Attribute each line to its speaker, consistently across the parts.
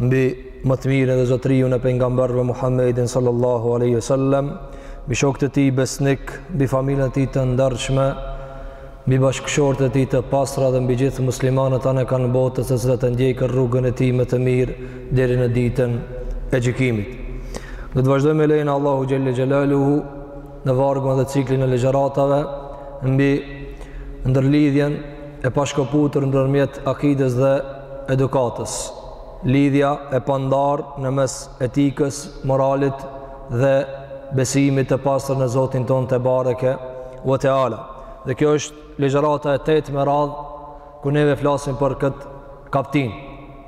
Speaker 1: mbi më të mirin dhe zotëriun e pejgamberëve Muhammedin sallallahu alaihi wasallam, mbi shokët e tij besnikë, mbi familjen e tij të ndershme, mbi bashkëshortet e tij të pastra dhe mbi gjithë muslimanët anë e kand botës të cilët e ndjekën rrugën e tij më të mirë deri në ditën e gjykimit. Do të vazhdojmë me lejen e Allahut xhelle xhelaluhu në vargun dhe ciklin e ligjëratave mbi ndërlidhjen e pashkoputur ndërmjet akides dhe edukatës, lidhja e pandarë në mes etikës, moralit dhe besimit të pastër në Zotin tonë tebareke ve teala. Dhe kjo është ligjërata e tetë me radhë ku neve flasim për këtë kaptinë.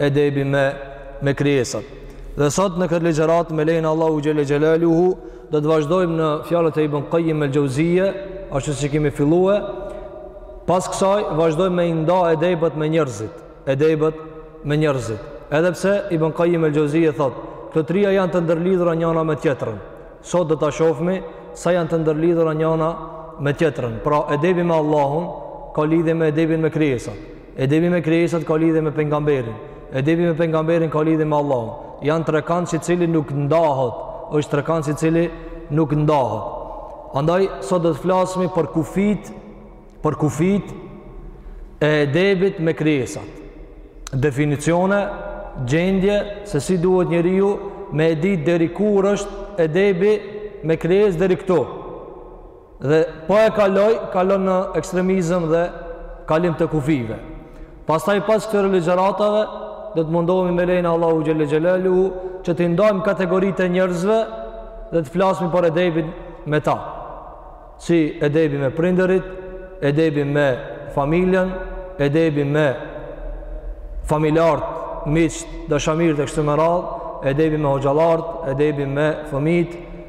Speaker 1: edebi me me krijesat. Dhe sot në këtë ligjëratë me lejen e Allahut xhelle xhelaluhu do të vazhdojmë në fjalët e Ibn Qayyim el Jauziyje, ashtu si kemi fillue, pas kësaj vazhdojmë me inda edebet me njerëzit, edebet me njerëzit. Edhe pse Ibn Qayyim el Jauziyje thotë, këto tria janë të ndërlidhura njana me tjetrën. Sot do ta shofmi sa janë të ndërlidhura njana me tjetrën. Pra, edebi me Allahun ka lidhje me edebin me krijesat. Edebi me krijesat ka lidhje me pejgamberin. Edebi me pejgamberin ka lidhje me Allahun. Janë trekand i cili nuk ndahet. Është trekand i cili nuk ndahet. Andaj sot do të flasmi për kufijtë, për kufijtë e edebit me krijesat. Definicione, gjendje se si duhet njeriu me e ditë deri kur është edebi me krijesë deri këtu. Dhe po e kaloi, kalon në ekstremizëm dhe kalim të kufijve. Pastaj pas këtyre ligjëratave, do të mundohemi me lejen e Allahut xhelle xhelaluhu, që t'i ndajmë kategoritë e njerëzve dhe të flasmi për edebin me ta. Si edebi me prindërit, edebi me familjen, edebi me familjarët, miqtë, dashamirët e kështu me radhë, edebi me hoxhallarët, edebi me fëmijët,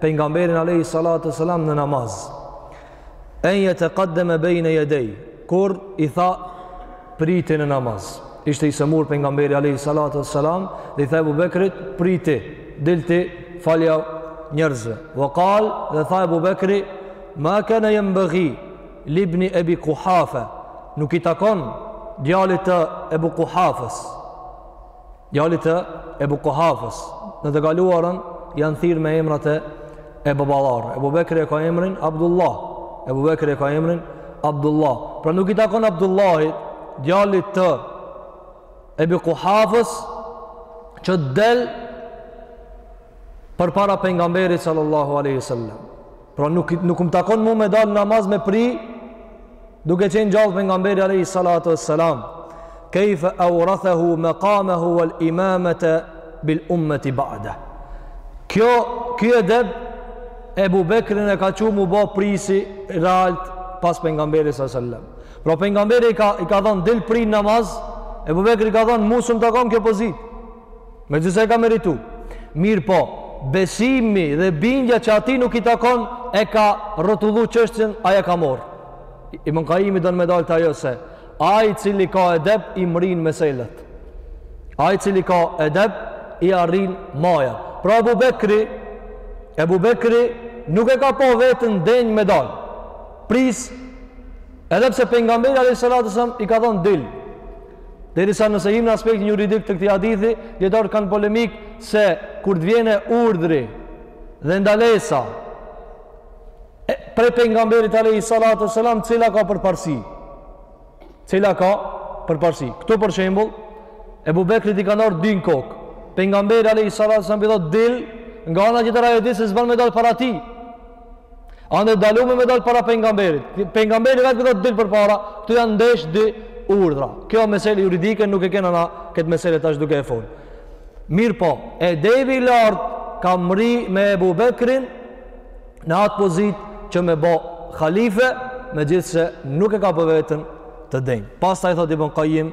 Speaker 1: pejgamberin alayhi salatu selam në namaz en yataqaddama bayna yaday kur i tha priji në namaz ishte i sëmurë pejgamberi alayhi salatu selam dhe i tha Abu Bekrit priji dil ti falja njerëzve wa qala dhe tha Abu Bekri ma kana yanbaghi libni abi quhafa nuk i takon djalit të Abu Quhafës Djalit të Ebu Kuhafës, në të kaluarën janë thirë me emrat e baballarëve. Ebu Bekri e ka emrin Abdullah. Ebu Bekri e ka emrin Abdullah. Pra nuk i takon Abdullahit, djalit të Ebi Kuhafës, që del përpara pengamberit sallallahu aleyhi sallam. Pra nuk, nuk më takon mu me dalë namaz me pri, duke qenë gjallë pengamberi alejhi salatu ve selam, kejfe eurathehu mekamehu vel imamete bil ummeti ba'deh. Kjo, kjo edeb, Ebu Bekrin e ka çu m'u bo prijsi real pas pengamberit salallahu alejhi ve selem. Pra pengamberi i ka, i ka thonë dil pri namaz, Ebu Bekri ka thonë mu s'më takon kjo pozitë. Megjithëse e ka meritu. Mirëpo, besimi dhe bindja që atij nuk i takon, e ka rrotullu çështjen, ai e ka morr. Ibn Kajimi don me dalë te ajo se, ai i cili ka edep, i mrrin meselet. Ai i cili ka edep, i arrin maja. Pra Ebu Bekri, Ebu Bekri, nuk e ka pa veten denjë me dalë prijs, edhe pse pengamberi a.s. i ka thonë dil. Derisa nëse him në aspektin juridik të këtij hadithi, dijetarët kanë polemikë se kur të vjen urdhri dhe ndalesa prej pejgamberit alejhi salatu selam, cila ka përparësi? Cila ka përparësi? Këtu për shembull, Ebu Bekrit i kanë ardh dy në kokë. Pejgamberi alejhi salatu selam i thotë dil, nga ana tjetër ai e di se s'ban me dal para tij. A e ndalume me dalë para pengamberit. Pengamberi vetë thotë dil përpara, këtu janë ndesh dy urdhra. Kjo mesele juridike nuk e kena na këtë mesele tash duke e folë. Mirëpo, edebi i lartë ka mrri me Ebu Bekrin në atë pozitë që me bo halife, megjithëse nuk e ka pa veten të denjë. Pastaj thotë Ibn Kajim,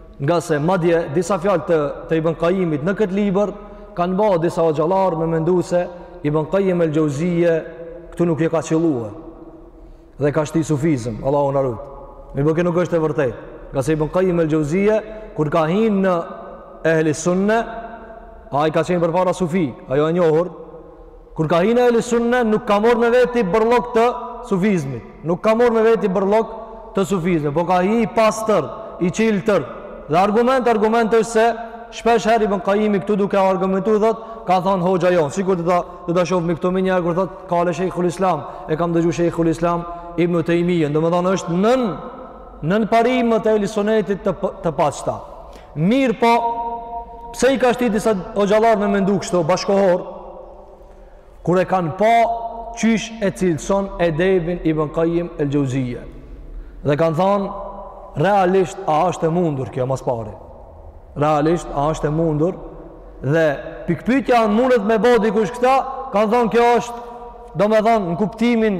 Speaker 1: Ngase madje disa fjalë të të Ibn Kajimit në këtë libër kanë ba disa hoxhallarë me mendu se Ibn Kajim el Xheuzije këtu nuk e ka qillu. Dhe ka shti sufizëm, Allahu na rujt. Mirëpo kjo nuk është e vërtetë. Ngase Ibn Kajim el Xheuzije kur ka hin në ehli sunne, ai ka qenë përpara sufi, ajo e njohur, Kur ka hi në Ehli Sunne, nuk ka morr me veti bërllok të sufizmit. Nuk ka morr me veti bërllok të sufizmit. Po ka hi i pastër, i çiltër. Dhe argument, argument është se shpesh herë Ibn Kajimi këtu duke argumentu thotë, ka thonë hoxha jonë. Sikur do ta, do ta shofmi këtu mija herë kur thotë, kale shejhul islam, e kam dëgju shejhul islam, Ibn Tejmijen. Domethonë është nën, nën parimet e Ehli Sunnetit të, të pastra. Mirëpo, pse i ka shti disa hoxhallarë me mendu kështu, bashkëkohorë, kur e kanë pa qysh e cilëson edebin Ibn Kajim el Xheuzije. Dhe kanë thanë, realisht a është e mundur kjo, ma s'pari. Realisht a është e mundur dhe pikëpytja a mundet me bo dikush këta, kanë thanë kjo është, domethanë, në kuptimin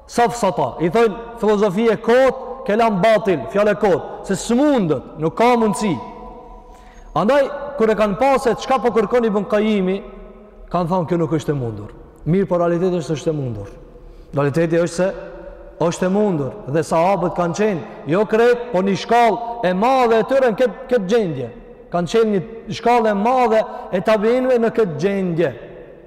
Speaker 1: Safsata, i thojnë filozofi e kotë, kelam batil, fjalë e kotë, se s'mundet, nuk ka mundësi. Andaj, kur e kanë pa se çka po kërkon Ibn Kajimi, kanë thanë, kjo nuk është e mundur. Mirë, por realiteti është se është e mundur. Realiteti është se është e mundur dhe sahabët kanë qenë jo krejt, por një shkallë e madhe e tyre në këtë, në këtë gjendje. Kanë qenë një shkallë e madhe e tabiinve në këtë gjendje.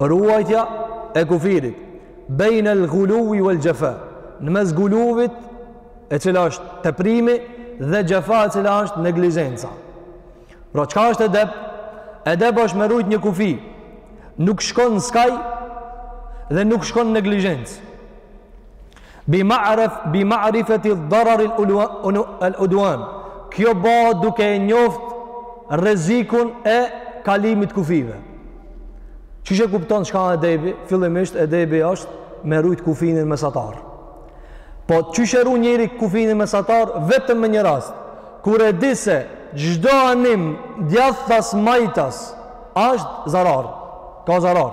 Speaker 1: Ruajtja e kufirit bejne el-guluvi vel-xhefa në mes guluvit e cila është teprimi dhe xhefa e cila është neglizhenca. Pra çka është edeb? Edeb është me rujt një kufi nuk shkon në skaj dhe nuk shkon në neglizhencë. Bi ma'rif bi ma'rifati ad-darar al-udwan. Kjo bahet duke e njoft rrezikun e kalimit t'kufijve. Qysh e kupton çka është edebi? Fillimisht edebi është me rujt kufinin mesatar. Po qysh e run njeri kufinin mesatar vetëm me një rast. Kur e di se çdo anim djathtas majtas është zarar. Ka zarar.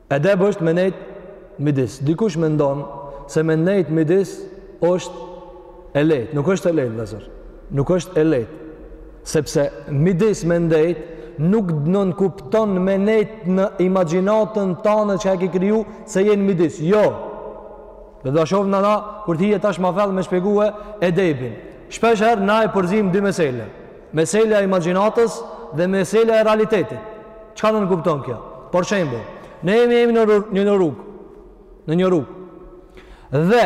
Speaker 1: Edeb është me nejt midis. Dikush mendon se me nejt midis është e leht. Nuk është e leht, vllezër. Nuk është e leht. Sepse midis me ndejt nuk nënkupton me nejt në imagjinatën tane që e ke kriju se je n' midis. Jo. Dhe do shofna na, kur t'hije tash ma fellë me shpegue edebin. Shpeshherë na e përzim dy mesele. Mesela e imagjinatës dhe mesela e realitetit. Çka nënkupton kjo? Për shembull, ne jemi jemi në një në rrugë, në një rrugë. Dhe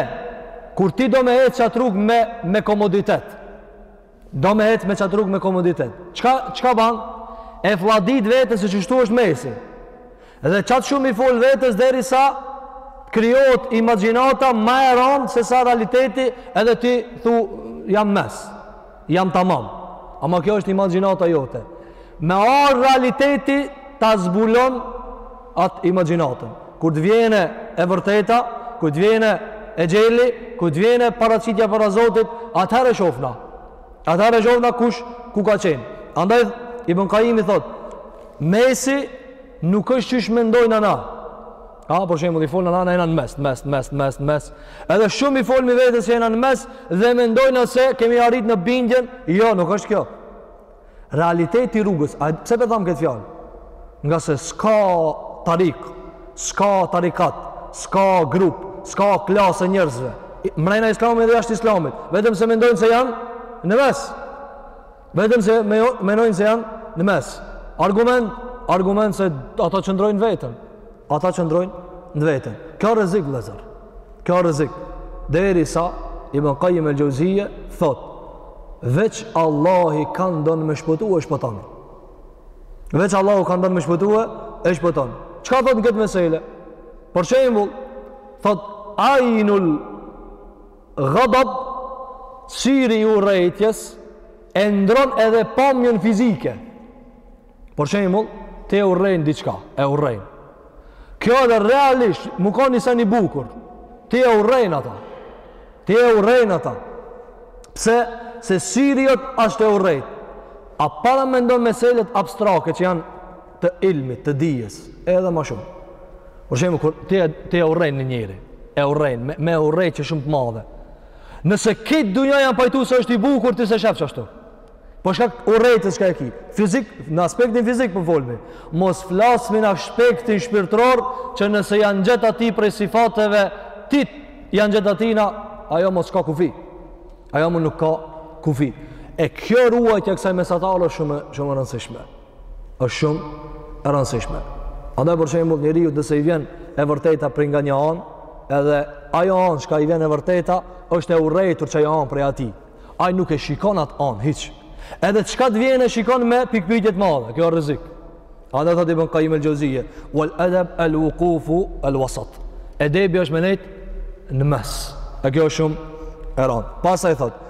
Speaker 1: kur ti do me ecë qat rrugë me me komoditet. Do me ecë me qat rrugë me komoditet. Çka çka bën? E fladit veten se qështu është mesi. Dhe qaq shumë i fol vetes derisa t'krijohet imagjinata ma e randë sesa realiteti edhe ti thu jam n'mes. Jam tamam. Ama kjo është imagjinata jote. Me ardhë realiteti ta zbulon atë imagjinatën. Kur të vjene e vërteta, kur të vjene exheli, kur të vjene paraqitja para Zotit, atëherë e shofna. Atëherë e shofna kush ku ka qenë. Andaj, Ibn Kajimi thot, mesi nuk është qysh mendojna na. A, për shembull, i folna na jena në mes, n'mes, n'mes, n'mes, n'mes. Edhe shumë i folmi vetes se jena në mes dhe mendojna se kemi arrit në bindjen. Jo, nuk është kjo. Realiteti i rrugës, a pse po them këtë fjalë? Ngase s'ka tarik, s'ka tarikat, s'ka grup, s'ka klasë njerëzve. Mrena islamit dhe jashtë islamit. Vetëm se mendojnë se janë në mes. Vetëm se menojnë se janë në mes. Argument, argument se ata qëndrojnë n'veten. Ata qëndrojnë në veten. Kjo rrezik, lezër. Kjo rrezik. Derisa Ibn Kajim el-Xheuzije thot, veç Allahi kan don me shpëtu e shpëton. Veç Allahu kan don me shpëtu e shpëton. Çka thot në këtë mesele? Për shembul, thot, ajnul Ghadab, syri i urrejtjes, e ndron edhe pamjen fizike. Për shembull, ti e urren diçka, e urren. Kjo edhe realisht, mu kan insani i bukur, ti e urren atë. Ti e urren atë. Pse, se syri jot ashtu e urrejt. A paramendon meselet abstrake që janë të ilmit, të dijes, edhe ma shumë. Për shembull, kur ti e, ti e urren një njeri, e urren, me, me urrejtje shumë të madhe. Nëse krejt dunja janë pajtu se është i bukur, ti s'e shef hiç ashtu. Për shkak urrejtjes çka e ki. Fizik, në aspektin fizik po folmi. Mos flasim në aspektin shpirtror, që nëse janë gjet te ai prej sifateve, ti t'janë gjet atina, ajo mo s'ka kufi. Ajo mo nuk ka kufi. E kjo ruajtja e kësaj mesatare është shumë, shumë e rëndësishme. është shumë e rëndësishme. Andaj për shembull njeriut nëse i vjen e vërteta prej nga një anë, edhe ajo anë çka i vjen e vërteta është e urrejtur qajo anë prej atij. Ai nuk e shikon atë anë hiç. Edhe çka të vjen e shikon me pikpyetje të mëdha. Kjo është rrezik. Andaj thotë Ibn Qayyim al-Jauziyje, "Wal adab al-wuquf al-wasat." Edebi është me nejt në mes. E kjo është shumë e rëndë. Pastaj thotë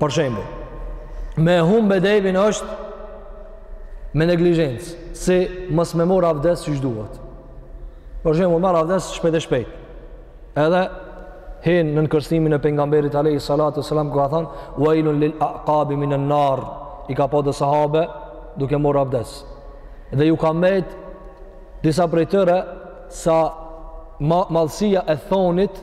Speaker 1: Për shembull, me humb edebin është me neglizhencë, si mos me mar avdes siç duhet. Për shembull, marr avdes shpejt e shpejt. Edhe hin në kërcënimin e pejgamberit alayhi salatu wasalam ku ka thënë wailun lil aqab min an nar i ka pa do sahabe duke mar avdes. Dhe ju ka mbet disa prej tyre sa madhësia e thonit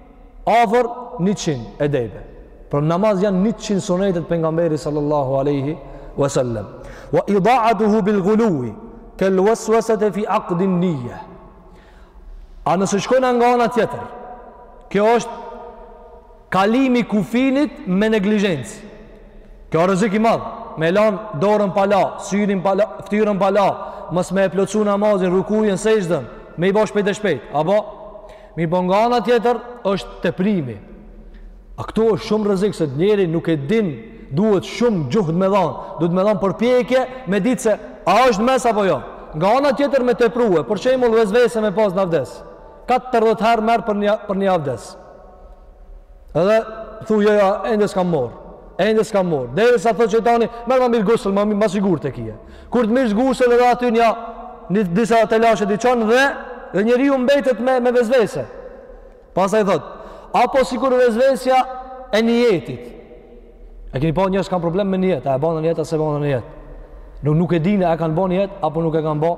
Speaker 1: afër njëqind edebe. Për namaz janë njëqind sunete t'pejgamberit sallallahu alaihi wasallam. Wa ida'atuhu bil ghuluwi kal waswasati fi aqd an-niyya. A nëse shkojmë nga ana tjetër, kjo është kalimi i kufinit me neglizhencë. Kjo është rrezik i madh. Me lan dorën pa la, syrin pa la, fytyrën pa la, mos me e plotsu namazin, rukujën, sexhden, me i bo shpejt e shpejt. Apo Mirëpo nga ana tjetër është teprimi. A këtu është shumë rrezik se njeri nuk e din, duhet shumë xhuhd me dhon, duhet me dhon përpjekje me ditë se a është mes apo jo. Nga ana tjetër me tepru, e për shembull vesvese me pas në avdes. 40 herë merr për një për një avdes. Edhe thu jo, ende s'kam morr. Ende s'kam marrë. Derisa thot shejtani, merr ma mirë gusël, ma, ma sigurt e kije. Kur të mirrsh gusël edhe aty një, një disa telashe t'i çon dhe, dhe njeriu mbetet me, me vesvese. Pastaj thot, apo sikur vesvesja e nijetit. E keni pa njerëz kanë problem me nijet, a e bana nijet, a s'e bana nijet. Nuk, nuk e dinë, a e kanë bo nijet, apo nuk e kanë bo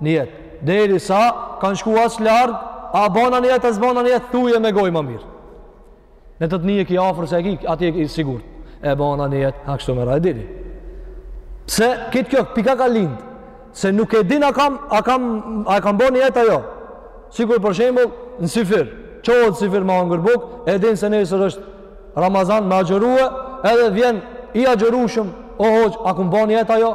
Speaker 1: nijet. Derisa kanë shku aq larg, a bana nijet, a s'bana nijet, thuje me gojë ma mirë. Ne të të nie ki afër se e ki, aty e ki sigurt. E bona nijet, a kështu me radhë, dini. Pse, kët kjo pika ka lind, se nuk e din a kam, a kam, a kam bo nijet a jo. Sikur për shembull, në syfyr, çohet n'syfyr me hangër bukë, e din se nesër është Ramazan me agjërue, edhe vjen i agjërushëm, o hoxhë, a kam bo nijet a jo.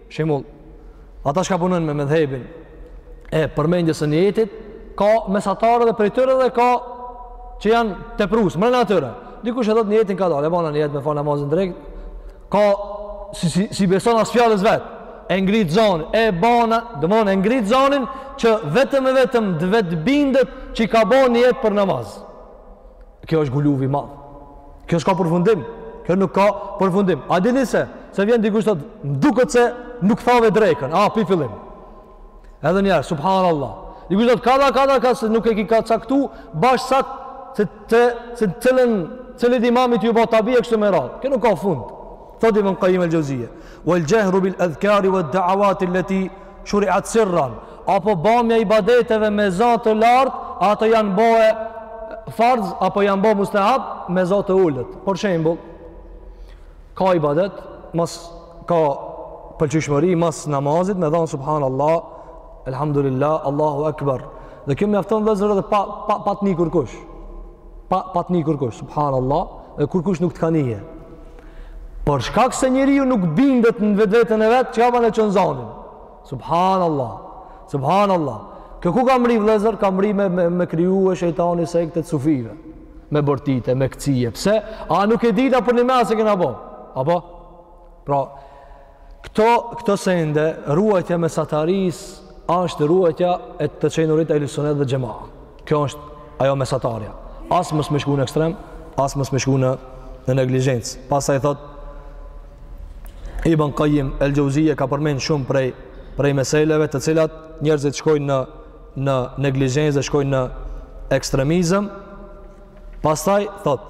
Speaker 1: Shembull, ata që punojnë me medhhebin e përmendjes së nijetit, ka mesatarë dhe prej tyre dhe ka që janë teprues, mbrenda tyre. Dikush e thot nijetin kadal, e bana nijet me fal namazin e drekës. Ka s'i, s'i, s'i beson as fjalës vet. E ngrit zonin, e bana, domthon e ngrit zonin që vetëm e vetëm të vetbindet që ka bo nijet për namaz. Kjo është guluv i madh. Kjo s'ka përfundim. Kjo nuk ka përfundim. A dini se, se vjen dikush thot, m'duket se nuk thave drekën, a pi fillim. Edhe një herë, subhanallah. Dikush thot, kadal kadal ka se nuk e ki ka caktu, bash saktë se të se të cilën cilit imam ti ju bo tabi e kështu me radhë. Kjo nuk ka fund. Thot Ibn Qayyim al-Jawziyya, "Wal jahru bil adhkari wad da'awati allati Shuri'at sirran, apo bamja ibadeteve me za të lartë, ato janë bo farz, apo janë bo mustahab, me za të ulët. Për shembull, ka ibadet, mas ka pëlqyshmëri, mas namazit, me thanë subhanallah, elhamdulillah, Allahu Ekber. Dhe kjo mjafton vllezër edhe pa, pa, pa të ni kërkush. pa pa t'ni kërkush subhanallah dhe kërkush nuk të ka ni për shkak se njeriu nuk bindet në vetveten e vet që ka banë e çon zonin subhanallah subhanallah kjo ku ka mrri vllezër ka mrri me, me, me krijue shejtani sektet e sufive me bërtitë, me këcye pse, a nuk e dina përnime a s'e kena bo apo, pra Këto, këto sende, ruajtja e mesatarisë, asht ruajtja e të qenurit ehli sunet dhe xhema. Kjo është ajo mesatarja. As mos me shku në ekstrem, as mos me shku në, në neglizhencë. Pastaj thot, Ibn Kajim, El Xhevzije, ka përmend shumë prej, prej meseleve të cilat njerëzit shkojnë në, në neglizhencë dhe shkojnë në ekstremizëm. Pastaj thot,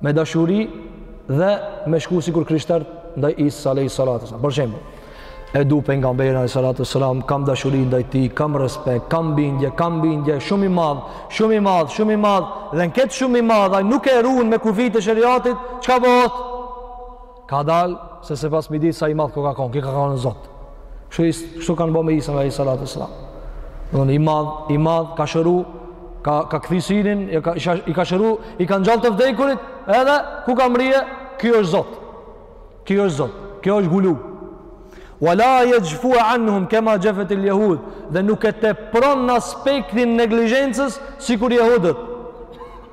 Speaker 1: me dashuri dhe me shku sikur krishtert ndaj Isa alejhi salatu selam. Për shembull, e du pejgamberin alejhi salatu selam, kam dashuri ndaj tij, kam respekt, kam bindje, kam bindje, shumë i madh, shumë i madh, shumë i madh, dhe në ket shumë i madh, nuk e run me kufijtë e sheriatit, çka bohet? Ka dal se sipas mendjes sa i madh ko ka kon, ky ka kon Zot. Kështu is, kështu kanë bo me Isa alayhi salatu sallam. I madh, i madh ka shëru, ka ka kthy sinin, i ka i ka shëru, i ka ngjallë të vdekurit, edhe ku ka mrri, ky është Zot. Ky është Zot. Kjo është guluv. Wala yajfu anhum kama jafat il yahud, dhe nuk e tepron në aspektin e neglizhencës sikur jehudët.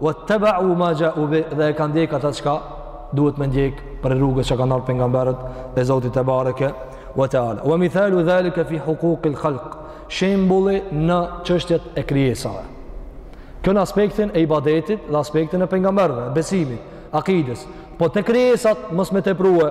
Speaker 1: Wa tabau ma ja'u bi dhe e kanë ndjek ata çka duhet me ndjek prej rrugës që kanë ardhur pejgamberët e Zotit tebareke wa taala. Wa mithalu dhalika fi huquqil khalq. Shembulli në çështjet e krijesave. Kjo në aspektin e ibadetit dhe aspektin e pejgamberëve, besimit, akides. Po te krijesat mos me teprue.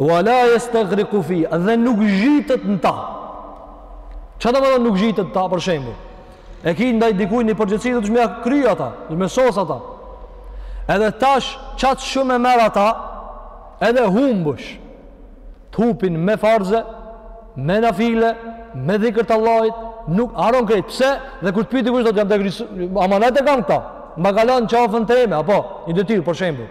Speaker 1: Wala yastaghriqu fiha, dhe nuk zhytet në ta. Çka domethon nuk zhytet në ta për shembull? E ki ndaj dikujt ni përgjegjësi, du me ja kry ata, du me sos ata. Edhe tash qaq shumë e merr ata, edhe humbësh. Të hupin me farze, me nafile, me dhikër të Allahit, nuk, harron krejt. Pse? Dhe kur të pyet dikush thot jam, amanet e kam këta. Ma ka lon n'qafën teme, apo një detyrë për shembull.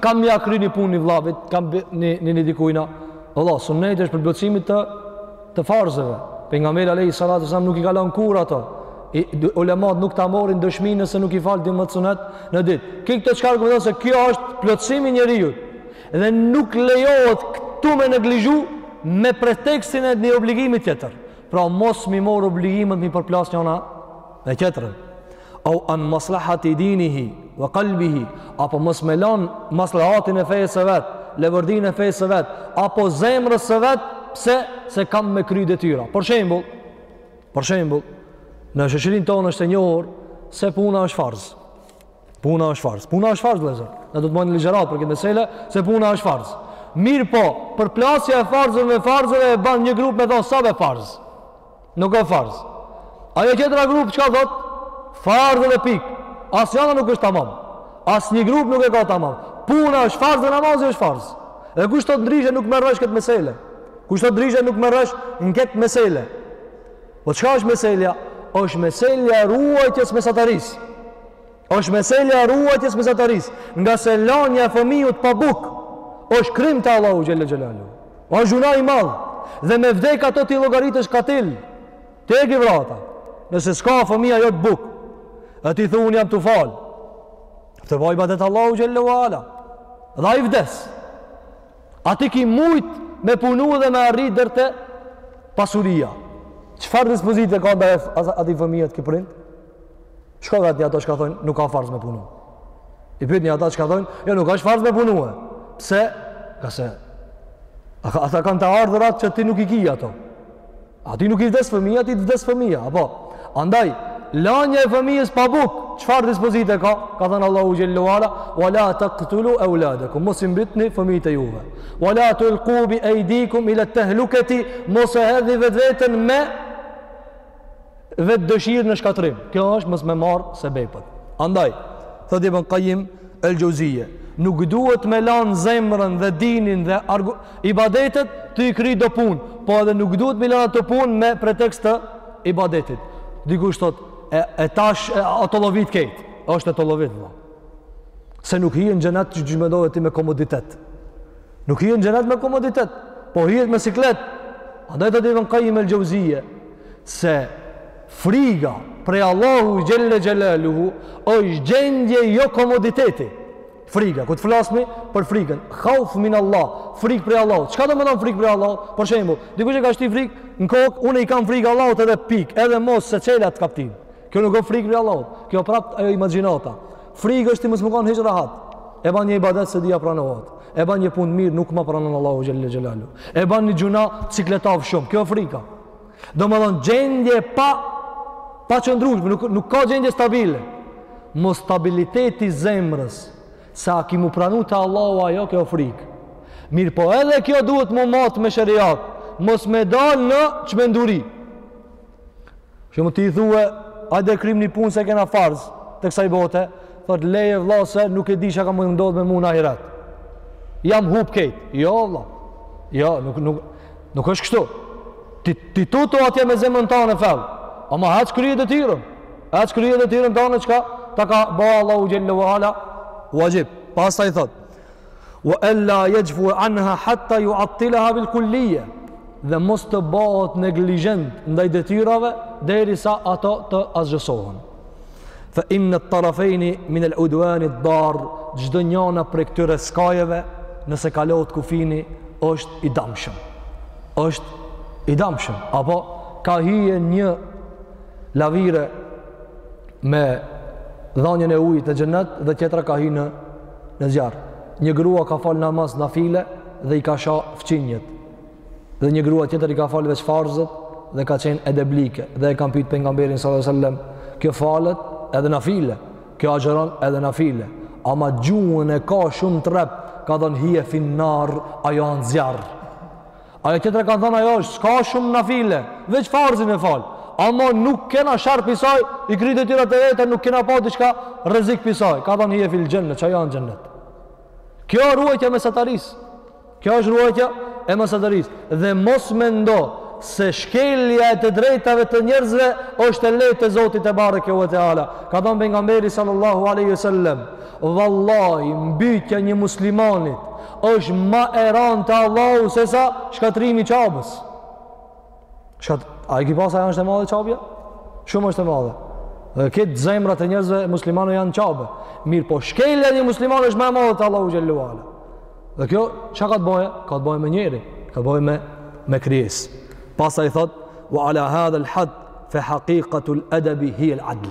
Speaker 1: Kam me ja kry një punë një vllavit, kam një, një, një dikujna. Vëlla, sunneti është për plotësim të, të farzeve. Pejgamberi alejhi salatu selam nuk i ka lon kurr ato. I, ulemat nuk ta marrin dëshminë nëse nuk i fal dymdhet sunet në ditë. Këto, çka, domethon se kjo është plotësimi i njeriut. Dhe nuk lejohet këtu me neglizhu me pretekstin e një obligimit tjetër. Pra mos mi marr obligimet mi përplas njana me tjetrën. Au an maslahati dinihi wa qalbihi, apo mos me lan maslahatin e fesë së vet, leverdinë e fesë së vet, apo zemrës së vet, pse se kam me kry detyra. Për shembull, për shembull, në shoqërinë tonë është e njohur se puna është farz. Puna është farz. Puna është farz, vëllezër. Ne do të mbajmë ligjëratë për këtë mesele, se puna është farz. Mirëpo, përplasja e farzeve me farzeve e ban një grup me thon sa be farz. Nuk ka farz. Ajo tjetra grup çka thot? Farz edhe pikë. Asnjana nuk është tamam. Asnjë grup nuk e ka tamam. Puna është farz dhe namazi është farz. Dhe kush thot ndryshe nuk merr vesh këtë mesele. Kush thot ndryshe nuk merr vesh në këtë mesele. Po çka është meselja? Është meselja e ruajtjes së mesatarisë. Është meselja e ruajtjes mesatarisë, ngase lanja e fëmijut pa bukë është krim te Allahu xhelle xhelalu. Është gjunah i madh dhe me vdek ato ti llogaritesh katil. Ti e ke vra ata. Nëse s'ka fëmija jot bukë. A ti thon jam tu fal. Të baj ibadet Allahut xhelle xhelalu. Dhe ai vdes. A ti ki mujt me punu dhe me arrit deri te pasuria. Çfarë dispozite ka ndaj atij fëmijët që prind? Shko vetni ata çka thonë, nuk ka farz me punu. I pytni ata çka thonë, jo, nuk është farz me punue. Pse? Ngase ata kanë të ardhura që ti nuk i ki ato. Atij nuk i vdes fëmija, ty të vdes fëmija. Apo, andaj, lanja e fëmijës pa bukë, çfarë dispozite ka? Ka thënë Allahu xhelle ve ala, wa la taktulu euladekum, mos i mbitni fëmijët e juve. Wa la tulku bi ejdikum ilet-tehluketi, mos e hedhni vetveten me vetë dëshirë në shkatërrim. Kjo është mos me marrë sebepet. Andaj, thotë Ibn Kajim el Xheuzije, nuk duhet me lanë zemrën dhe dinin dhe argu... ibadetet te i kry do punë, po edhe nuk duhet me lanë ato punë me pretekst të ibadetit. Dikush thotë, e, e tash e, e tollovit krejt, është e tollovit, dhe. se nuk hi në xhenet qysh mendove ti me komoditet. Nuk hihet n'xhenet me komoditet, po hihet me siklet. Andaj thotë Ibn Kajim el Xheuzije, se friga prej Allahut xhelle xhelaluhu, është gjendje jo komoditeti. Friga, kur të flasim për frigën. Khauf min Allah, frigë prej Allahut. Çka domethanë frigë prej Allahut? Për shembull, dikush e ka shti frigë, në kokë, unë i kam frigë Allahut edhe pikë, edhe mos e çel atë kaptinë. Kjo nuk është frikë prej Allahut. Kjo prapë ajo imagjinata. Frikë është ti mos me kanë hiç rahat. E ban një ibadet s'e di a pranohet. E ban një punë t'mirë, nuk ma pranon Allahu xhelle xhelalu. E ban një gjunah t'sikletav shumë. Kjo është frika. Domthon gjendje pa pa qëndrueshme, nuk nuk ka gjendje stabile. Mosstabiliteti i zemrës. Se a ki m'u pranu te Allahu ajo kjo frikë. Mirëpo edhe kjo duhet m'u matë me sheriat. Mos me dalë në çmenduri. Që me t'i thue, hajde kryjmë një punë se e kena farz të kësaj bote, thot leje vla se nuk e di çka ka me ndodhë me mu në ahiret. Jam hup krejt. Jo, vla. Jo, nuk, nuk, nuk është kështu. Ti, ti tutu atje me zemrën tane fell. Ama hec kryje detyrën. Hec kryje detyrën tane çka ta ka ba Allahu xhelle ve ala. Vaxhib. Pastaj thot. wa alla yajfu anha hatta yu'attilaha bil kulliyya dhe mos të bahet neglizhent ndaj detyrave derisa ato të asgjësohen fa inna at-tarafayn min al-udwan ad-dar çdo njëna prej këtyre skajeve nëse kalohet kufini është i damshëm është i damshëm apo ka hije një lavire me dhanien e ujit në xhennet dhe tjetra ka hije në në zjarr. Një grua ka fal namaz nafile dhe i ka sha fqinjët. Dhe një grua tjetër i ka fal veç farzët dhe ka qenë edeblike dhe e kanë pyet pejgamberin sallallahu alajhi wasallam, kjo falet edhe nafile, kjo agjëron edhe nafile. Ama gjuhën e ka shumë t'rrept, ka thanë hije finnar, ajo a në zjarr. Ajo tjetra kanë thënë ajo është s'ka shumë nafile, veç farzin e fal. Ama nuk kena sharr pi saj, i kry detyrat e veta, nuk kena pa diçka rrezik pi saj. Ka thënë hiya fil janna, qajo a në xhennet. Kjo është ruajtja e mesatarisë. Kjo është ruajtja e mesatarisë. Dhe mos mendo se shkelja e të drejtave të njerëzve është e lehtë te Zoti tebareke ve teala. Ka thënë pejgamberi sallallahu alaihi wasallam, vallahi mbytja e një muslimanit është ma e randë te Allahu se sa shkatrrimi i Qabës. Shkat... A e ki pa sa është e madhe Qabja? Shumë është e madhe. Dhe kejt zemrat e njerëzve muslimanë janë Qabe. Mirëpo shkelja e një muslimani është ma e madhe te Allahu xhelle ve ala. Dhe kjo ça ka të boje? Ka të boje me njeri, ka të boje me, me Krijues. Pastaj thot, wa ala hadhe l'had fe haqiqatu l'edebi hiya l'adl.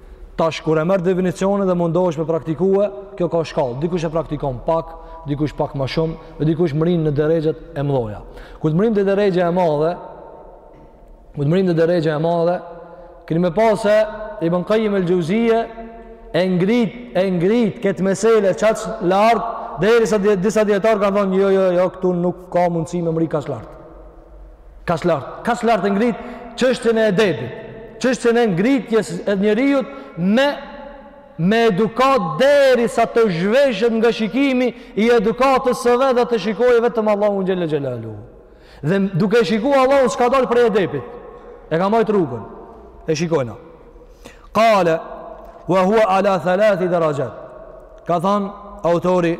Speaker 1: Tash kur e merr definicionin dhe mundohesh me praktikue, kjo ka shkallë. Dikush e praktikon pak, dikush pak ma shumë, dhe dikush mrin në derexhet e mdhoja. Kur të mrim te derexha e madhe, kur të mrim te derexha e madhe, keni me pa se Ibn Qayyim el-Jawziyye e ngrit, e ngrit këtë mesele qaq lart derisa disa dietar kanë thënë jo jo jo këtu nuk ka mundësi me mri kaq lart. Kaq lart, kaq lart e ngrit çështjen e edebit, çështjen e ngritjes e njeriut me me edukatë derisa të zhveshet nga shikimi i edukatës së vet dhe të shikojë vetëm Allahun xhelle xhelaluhu. Dhe duke e shiku Allahun s'ka dalë prej edepit. E ka majtë rrugën. E shikojna. Kale, wa hua ala thalathi darajat. Ka than autori,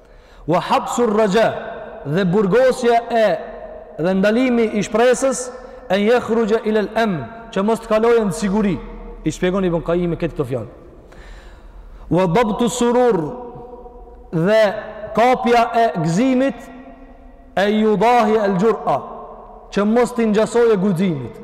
Speaker 1: Wa habsu r-raja dhe burgosja e dhe ndalimi i shpresës an yakhruja ila al-amn, që mos të kalojë në siguri. I shpjegon Ibn Qayyim këtë këto fjalë. Wa dabtu surur dhe kapja e gëzimit an yudahi al-jur'a, që mos t'i ngjasojë guximit.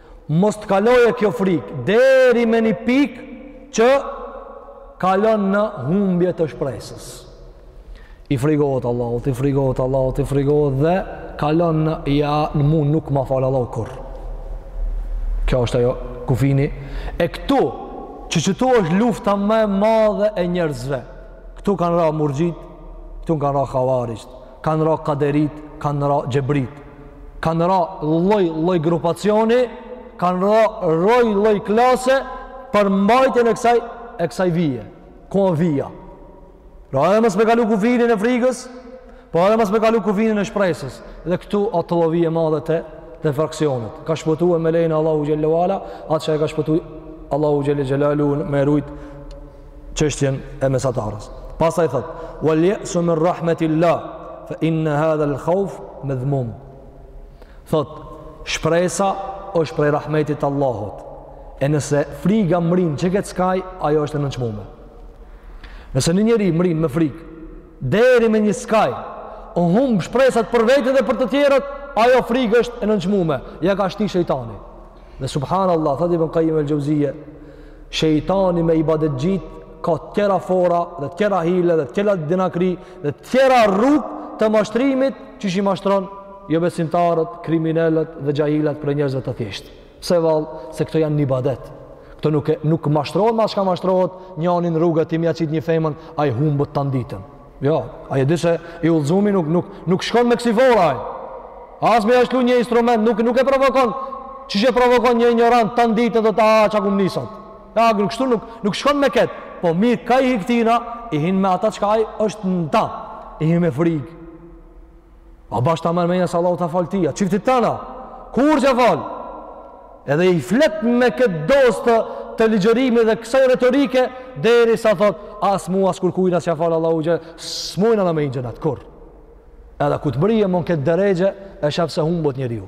Speaker 1: Mos të kalojë kjo frikë deri me një pikë që kalon në humbje të shpresës. I frigohet Allahut, i frigohet Allahut, i frigohet dhe kalon në ja në mun nuk ma fal Allahu kurrë. Kjo është ajo kufini. E këtu, qe qëtu është lufta më e madhe e njerëzve. Këtu kanë ra murxhit, këtu kanë ra havarixhët. kanë ra kaderit, kanë ra xhebrit, kanë ra lloj-lloj grupacioni, kanë ra lloj-lloj klase për mbajtjen e kësaj, e kësaj vije, ku a vija. Pra edhe mos me kalu kufinin e frigës, po edhe mos me kalu kufinin e shpresës, dhe këtu a tollovi e madhe te, te fraksionet. Ka shpëtu e me lejen Allahu xhele ve ala, atë që e ka shpëtu Allahu xhele ve ala me rujtë çështjen e mesatarës. Pastaj thot: "Wal ya'su min rahmatillah, fa in hadha al-khawf madhmum." Thot: "Shpresa është prej rahmetit të Allahut. E nëse friga mrin që këtë skaj, ajo është e nënçmume." Nëse një njeri mrin me frikë deri me një skaj, ku humb shpresat për veten dhe për të tjerët, ajo frikë është e nënçmume, ja ka shti shejtani. Dhe subhanallah thot Ibn Qayyim al-Jauziyje, shejtani me ibadetxhit ka tjera fora dhe tjera hile dhe tjera dinakëri dhe tjera rrugë të mashtrimit qysh i mashtron jobesimtarët, kriminelët dhe xhahilat prej njerëzve të thjeshtë. Pse vallë, se këto janë n'ibadet. Këto nuk, e, nuk mashtrohet mas çka mashtrohet njani n'rrugë, ti me ja qit një femën, ai humbet tanë ditën. Jo, ai e di se i udhëzumi nuk, nuk, nuk shkon me kësi fora ai. As me ia lshu një instrument, nuk, nuk e provokon, qysh e provokon një injorant tanë ditën dhe të a, që akum nisat. Ja, nuk, kshtu nuk, nuk shkon me ketë, po mirë, kah i hin tina, i hin me ata çka ai është në ta, i hin me frikë. A bash ta merr menja se Allahu ta fal tia, qiftit tana, kur që falë? Edhe i flet me këtë dozë të, të ligjërimit dhe kësaj retorike, derisa thot, as mu as kurkujna s'ja fal Allahu gjë, s'mujna na me hi n'xhenet kurrë. Edhe kur të mbërrije mo n'këtë derexhe, e shef se humbet njeriu.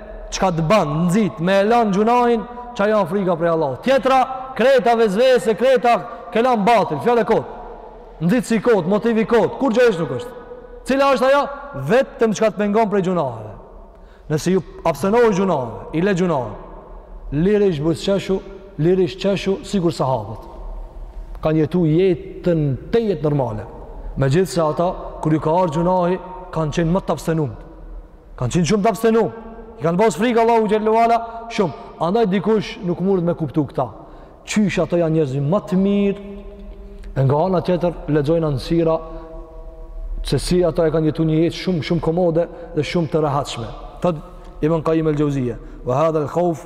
Speaker 1: çka të ban, nxit, me e lan gjunahin, qajo frika prej Allahut. Tjetra, krejt a vesvese, krejt a kelam batil, fjalë kot. Nxitës i kot, motiv i kot, kurgjo hiç nuk është. Cila është ajo? Vetëm çka të pengon prej gjunaheve. Nëse ju abstenoheni gjunaheve, i le gjunahet. Lirisht buzëqeshu, lirisht qeshu sikur sahabët. Kan jetu jetën tejet normale. Megjithse ata kur ju ka ardh gjunahi, kanë qenë ma të abstenumt. Kanë qenë shumë të abstenum. Ia kanë pas frikën Allahut xhele ve ala shumë. Andaj dikush nuk mundet me kuptu këta. Qysh ato janë njerëzit ma të mirë. E nga ana tjetër, lexojna n'sira se si ato e kanë jetu një jetë shumë, shumë komode dhe shumë të rehatshme. Thot Ibn Qayyim al-Jauziyje: Wa hadha al-khawf,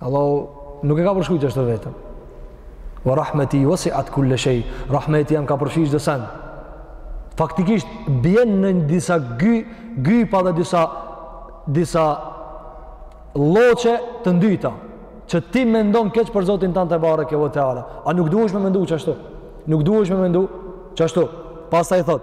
Speaker 1: Allahu nuk e ka përshkru çashtu veten. Wa rahmeti wasi'at kull shay. Rahmeti jem ka përfshirë çdo sen. Faktikisht bjen në disa gy, gypa dhe disa disa lloçe të ndyta që ti mendon keq për Zotin tan tebareke ve teala. A nuk duhesh me mendu çashtu? Nuk duhesh me mendu çashtu. Pastaj thot: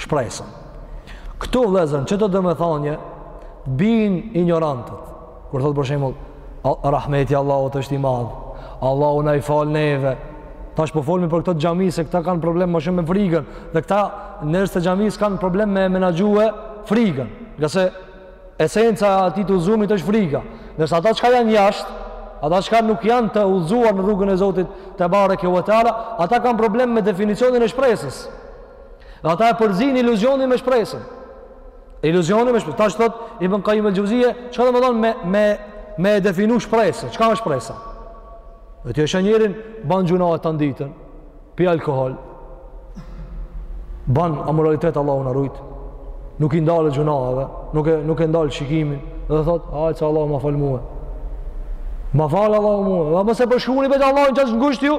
Speaker 1: shpresën. Këtu vëllezër, qëtu domethënë bin injorantët. Kur thotë për shembull, rahmeti i Allahut është i madh. Allahu na i fal neve. Tash po folmi për këtë xhami se këta kanë problem ma shumë me frigën dhe këta njerëz të xhamisë kanë problem me menaxhue frigën. Ngase esenca e atij të udhëzumit është friga. Ndërsa ata çka janë jashtë, ata çka nuk janë të udhëzuar në rrugën e Zotit tebareke ve teala, ata kanë problem me definicionin e shpresës. Dhe ata e përzin iluzionin me shpresën. Iluzionin me shpresën. Tash thot Ibn Kajim el Xheuzije, çka domethonë me, me, me definu shpresën? Çka është shpresa? Dhe ti e sheh njerin, ban gjunahe tan ditën, pi alkohol, ban amoralitet Allahu na rujt, nuk i ndalë gjunaheve, nuk e, nuk e ndalë shikimin, dhe thot, ai që Allahu ma falë mue. Ma falë Allahu mue. Dhe mos e përshkruni vetë Allahun çashtu ngusht ju,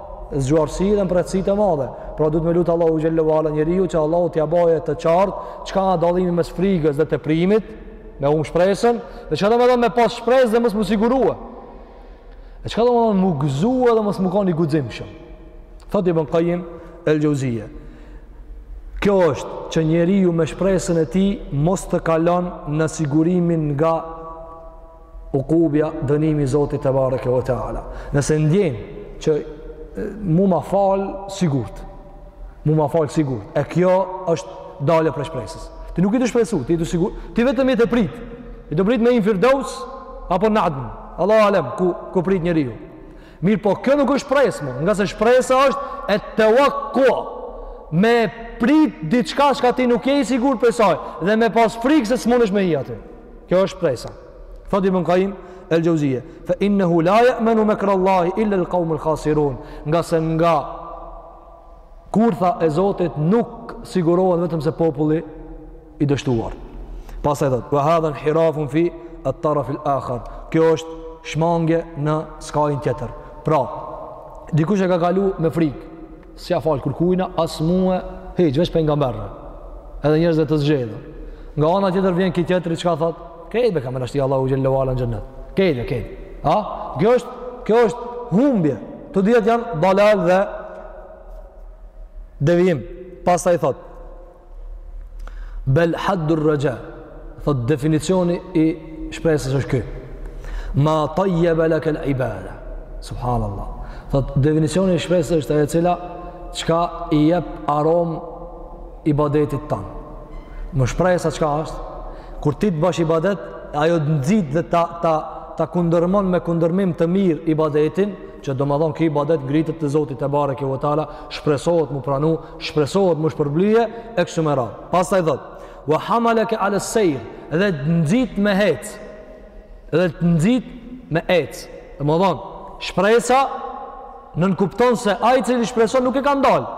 Speaker 1: zgjuarsi dhe mprehtësi të madhe. Pra duhet me lutë Allahun xhelle ve ala njeriu që Allahu t'ja baje të qartë çka a dallimi mes frigës dhe teprimit, me humb shpresën, dhe çka domethënë me pas shpresë dhe mos m'u sigurue. E çka domethënë m'u gëzue dhe mos m'u kon i guximshëm. Thot Ibn Kajim el Xheuzije. Kjo është që njeriu me shpresën e tij mos të kalon në sigurimin nga Ukubja, dënimi i Zotit tebareke ve teala. Nëse ndjenë që mu ma falë sigurt, mu ma falë sigurt, e kjo është dalja prej shpresës. Ti nuk je tu shpresu, ti je tu u siguru, ti vetëm je tu pritë, je tu pritë me hi n'Firdeus, apo në Adn, Allahu alem, ku, ku prit njeriu. Mirëpo kjo nuk është shpresë më, ngase shpresa është et-tewakku, me prit diçka çka ti nuk je i sigur prej saj, dhe me pas frikë se s'munesh me hi aty. Kjo është shpresa. Thot Ibn Kajim el Xheuzije, fe innehu la je'menu mekrallahi illel kaumul khasirun, ngase nga Kurtha e Zotit nuk sigurohen vetëm se populli i dështuar. Pastaj thot: "Wa hadha inhirafun fi at-taraf al-akhar." Kjo është shmangie në skajin tjetër. Pra, dikush e ka kalu me frigë. S'ia fal kurkujna as mua, hiç veç pejgamberëve. Edhe njerëzve të zgjedhur. Nga ana tjetër vjen ky tjetri çka thot? Kejbe ka me nështi Allahu xhelle ve ala në gjennet. Kejbe, kejbe. Ha? Kjo është, kjo është humbje. Të dyjat janë dalal dhe devijim. Pastaj thotë. Bel haddur rexha. Thotë definicioni i shpresës është kjo. Ma tajje lekel ibade. Subhanallah. Thotë definicioni i shpresës është ajo e cila çka i jep aromë ibadetit tand. Më shpresa çka është, kur ti të bësh ibadet, ajo të nxit dhe ta, ta, ta kundërmon me kundërmim të mirë ibadetin, që domethonë ky ibadet ngritet te Zoti tebareke ve teala, shpresohet m'u pranu, shpresohet m'u shpërbly, e kështu me radhë. Pastaj thot, wa hamaleke ales-sejr, dhe të nxit me hec, dhe të nxit me hec, domethonë, shpresa, nënkupton se ai i cili shpreson nuk e ka ndalë,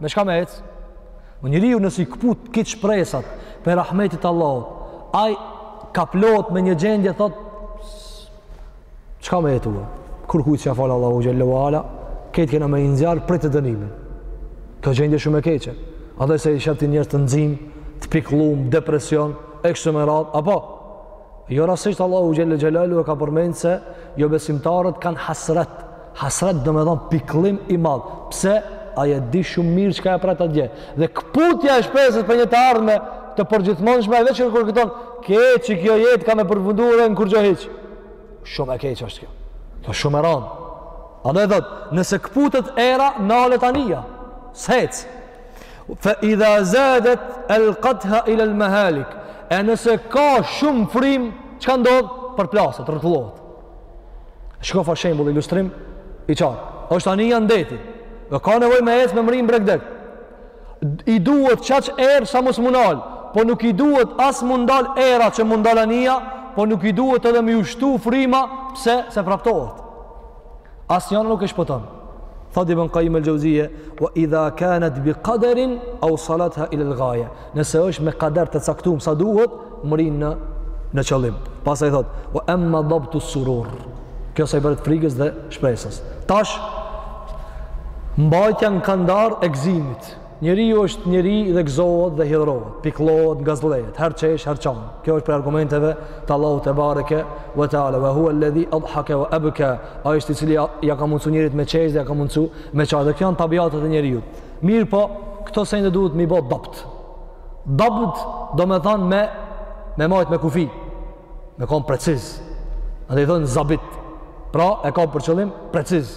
Speaker 1: Me çka me ec? O njeriu nëse i kput krejt shpresat prej rahmetit të Allahut, ai ka plot me një gjendje thot çka me jetu? Kurkujt s'ja fal Allahu xhelle ve ala, keq kena me e nxjerr prej te dënimin. Kjo gjendje shumë e keqe. Andaj i sheh ti njerëz të nxim, të pikllum, depresion, e kështu me radhë, apo? Jo rastësisht Allahu xhelle xhelaluhu e ka përmenë se jobesimtarët kanë hasret, Hasret domethonë pikllim i madh. Pse? Ai e di shumë mirë çka e pret atje. Dhe këputja e shpresës për një të ardhme të përgjithmonshme e veç kur kujton, që kjo jetë ka me përfundu dhe në kurgjo hiç. Shumë e keqe është kjo. Kjo shumë e ranë. Andaj thot nëse këputet era nalet anija, s'hec. Fe idha zadet elkatha ilel mehalik, e nëse ka shumë frim, çka ndodh? Përplaset, rrotullohet. Shiko çfarë shembul, ilustrim, i qartë. është anija në det. Dhe ka nevojë me ec me mrri në bregdet. I duhet çaq erë sa mos m'u ndal, po nuk i duhet as m'u ndal era që m'u ndal anija, po nuk i duhet edhe me u shtu frima, pse se praptohet. Asnjëra nuk e shpëton. Thot Ibn Qayyim al-Jauziye, "Wa idha kanat bi qadarin awsalatha ila al-ghaya." Nëse është me kader të caktuar sa duhet, mrrin në në qëllim. Pastaj thot, "Wa amma dabtu surur." Kjo sa i përket frikës dhe shpresës. Tash mbajtja në kandar e gëzimit. Njeriu është njeri dhe gëzohet dhe hidhërohet, pikëllohet, ngazëllehet, herë qesh, herë qan. Kjo është prej argumenteve të Allahut tebareke ve teala, ve huwa alladhi adhaka wa abka. Ai është i cili ja ka mundsu njerit me qesh dhe ja ka mundsu me qan. Dhe këto janë tabiatet e njeriut. Mirëpo, këto sende duhet m'i bo dabt. Dabt domethanë me, me majt me kufi. Me kon preciz. Andaj i thojn zabit. Pra, e ka për qëllim preciz.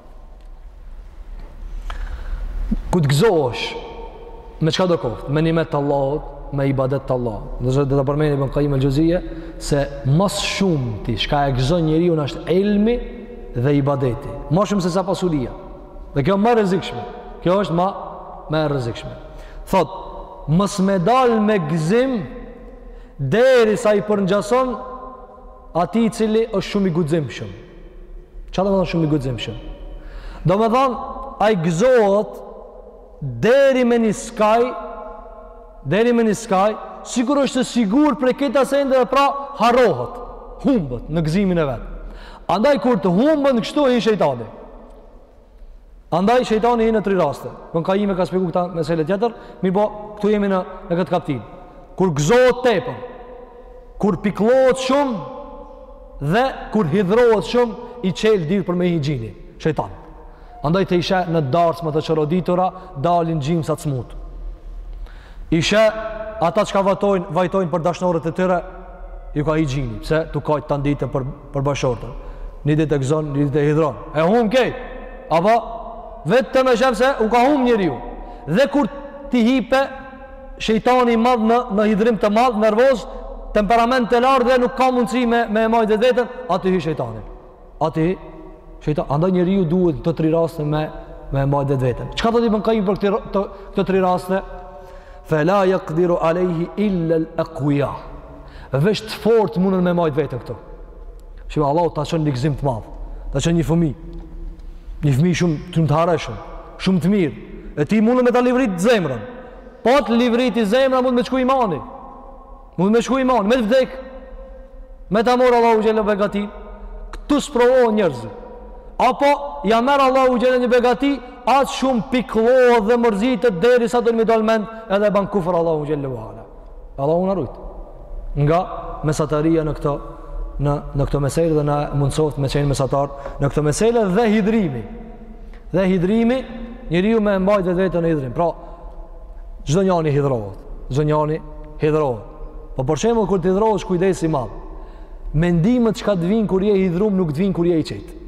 Speaker 1: Kur të gëzohesh, me çka do koftë? Me nimet të Allahut, me ibadet të Allahut. Në zërë dhe ta përmeni Ibn Kajim el Xheuzije, se mas shumti, çka e gëzon njeriun është ilmi dhe ibadeti. Ma shumë se sa pasuria. Dhe kjo ma e rrezikshme. Kjo është ma, më e rrezikshme. Thotë, mos me dal me gëzim, derisa i përngjason Atij i cili është shumë i guximshëm. Ça domethonë shumë i guximshëm? Domethonë, ai gëzohet deri me një skaj, deri me një skaj, sikur është i sigurt prej këta sende dhe pra harrohet, humbet në gëzimin e vet. Andaj kur të humbën kështu i hin shejtani. Andaj shejtani hin në tri raste. Ibn Qayyim e ka shpjeguar këtë mesele tjetër, mirëpo këtu jemi në në këtë kaptinë. Kur gëzohet tepër, kur pikëllohet shumë dhe kur hidhrohet shumë, i çel dyer për me hi xhini, shejtan. Andaj ti i sheh në darsma të çoroditura, dalin gjymsa të smutë. I sheh ata çka vajtojnë, vajtojnë për dashnoret e tyre, ju ka hi xhini, pse tu kajtë tanë ditën për për bashkëshorten. Një ditë e gëzon, një ditë e hidhron. E humb krejt. Apo vetëm e shef se u ka humb njeriu. Dhe kur t'i hipë shejtani i madh në në hidhrim të madh, nervoz, temperament të lartë dhe nuk ka mundësi me e majt vetveten, aty hi shejtani. Aty hi shejtani, andaj njeriu duhet këto tri raste me e majt vetveten. Çka thotë Ibn Kajim për këto këto tri raste? Fela yaqdiru alayhi illa al-aqwiya. Veç të fortit munden me majt veten këtu. Shembull Allahu ta çon një gëzim të madh, ta çon një fëmi, një fëmi shumë të të hareshëm, shumë të mirë, e ty mundet me ta livrit zemrën. Po të livriti zemra, mundet me t'shku imani. Mundet me t'shku imani, me të vdekë. Me ta marrë Allahu xhel-le një begati, këtu sprovohen njerëzit. Apo, ia merr Allahu xhel-le një begati, aq shumë pikëllohet dhe mërzitet derisa don me dal mend edhe ban kufër Allahu xhel-le ue ala. Allahu na rujtë. Nga mesataria në këtë në në këtë mesele dhe na mundsoftë me qenë mesatar në këtë mesele dhe hidhrimi. Dhe hidhrimi, njeriu me e mbajt vetveten në hidhrim. Pra, çdo njeri hidhrohet, çdo njeri hidhrohet. Po për shembull kur të hidhrohesh kujdes i madh. Mendimet çka të vin kur je i hidhrum nuk të vin kur je i qetë.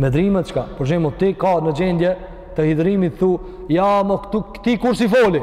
Speaker 1: Mendimet çka, për shembull ti ka në gjendje të hidhrimit thu, jo ma këtij kurrë s'i foli.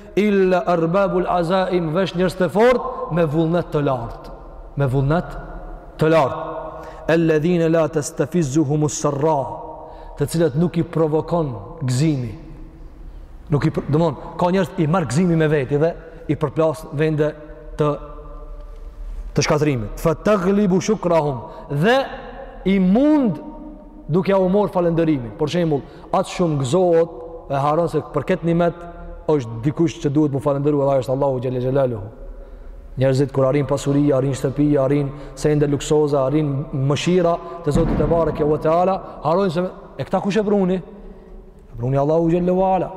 Speaker 1: Illa arbabul azaim veç njerëz të fortë me vullnet të lartë. Me vullnet të lartë. Alladhina la tastafizuhum as-sarra, të cilët nuk i provokon gëzimi. Nuk i, domthon, ka njerëz i marr gëzimi me veti dhe i përplas vende të të shkatrrimit. Fa taghlibu shukrahum dhe i mund Duke jau marrë falënderimin, për shembull, aq shumë gëzohet e harron se për këtë nimet është dikush që duhet m'u falënderu edhe është Allahu Xhele Xhelaluhu. Njerëzit kur arrin pasuri, arrin shtëpi, arrin sende luksoze, arrin mëshira të Zotit Tebareke ue Teala, harrojnë se e këta kush e pruni? Pruni Allahu Xhele ue Ala.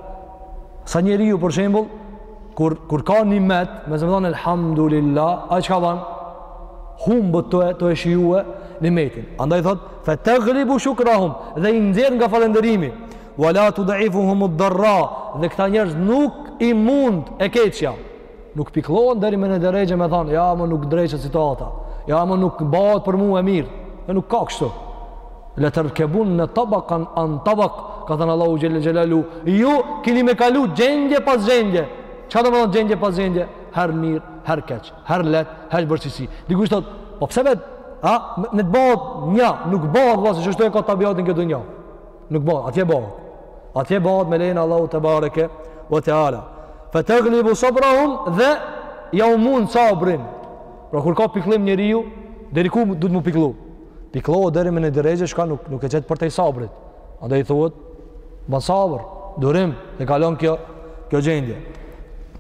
Speaker 1: Sa njeriu, për shembul, kur, kur ka nimet, n'ven se me thanë, Elhamdulillah, a çka ban? Humbet tu e, tu e shijue nimetin. Andaj thot, fe taglibu shukrahum, dhe i nxjerr nga falënderimi, wala tudifuhumu darra, dhe këta njerëz nuk i mund e keqja. Nuk pikllohen deri me një derexhe me thanë, ja më nuk dreqet situata, ja më nuk bëhet për mu e mirë, e nuk ka kështu. Le terkebunne tabakan an tabak, ka thënë Allahu Xhele Xhelaluhu, ju keni me kalu gjendje pas gjendje. Çka domethanë gjendje pas gjendje? Herë mirë, herë keq, herë leht, herë vështirësi. Dikush thotë, po pse vetë, a, në të bëhet një, nuk bëhet se qështu e ka tabiatin kjo dunja. Nuk bëhet, atje bëhet. Atje bëhet me lejen Allahu Tebareke ue Teala. Fe taglibu sabrahum dhe jau mund sabrin. Pra kur ka pikllim njeriu, deri ku duhet m'u pikllu? Pikllohet deri me një derexhe, çka nuk, nuk e qet përtej sabrit. Andaj i thuhet, ban sabr, durim, dhe kalon kjo, kjo gjendje.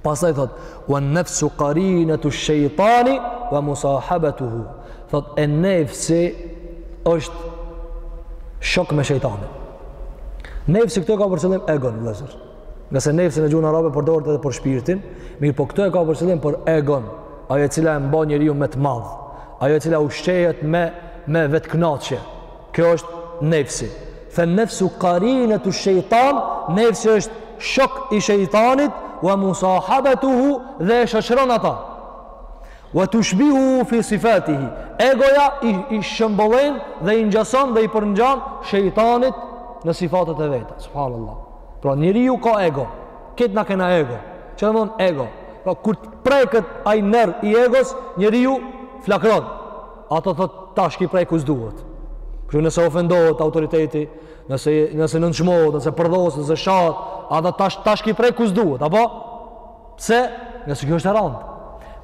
Speaker 1: Pastaj thot, Wa nafsu qarinatu shejtani wa musahabatuhu. Thot e nefsi është shok me shejtanin. Nefsi këtu ka për qëllim egon, vëllezër. Ngase nefsi në gjuhën arabe përdoret edhe për shpirtin, mirëpo këtu e ka për qëllim për egon, ajo e cila e mban njeriu me të madh, ajo e cila ushqehet me me vetëkënaqje. Kjo është nefsi. Fe nefsu karinetu shejtan, nefsi është shok i shejtanit, wa musahabetuhu dhe e shoqëron ata. Wa tushbihuhu fi sifatihi. Egoja i, i shëmbëllen dhe i ngjason dhe i përngjan shejtanit në sifatet e veta. Subhanallah. Pra njeriu ka ego. Këtë na kena ego. Çka domethanë ego? Pra kur të preket ai nerv i egos, njeriu flakron. ato thot ta shki prej ku s'duhet. Kështu nëse ofendohet autoriteti, nëse nëse nënçmohet, nëse përdhoset, nëse shahet, ato ta ta shki prej ku s'duhet, apo? Pse? Ngase kjo është e randë.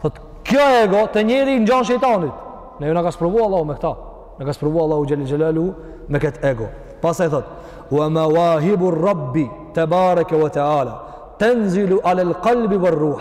Speaker 1: Thot kjo ego te njeriu i ngjan shejtanit. Ne ju na ka sprovu Allahu me këta. Na ka sprovu Allahu xhele xhelaluhu me këtë ego. Pastaj thot: "Wa mawahibu rabbi tabaraka wa taala tanzilu ala al-qalbi war-ruh."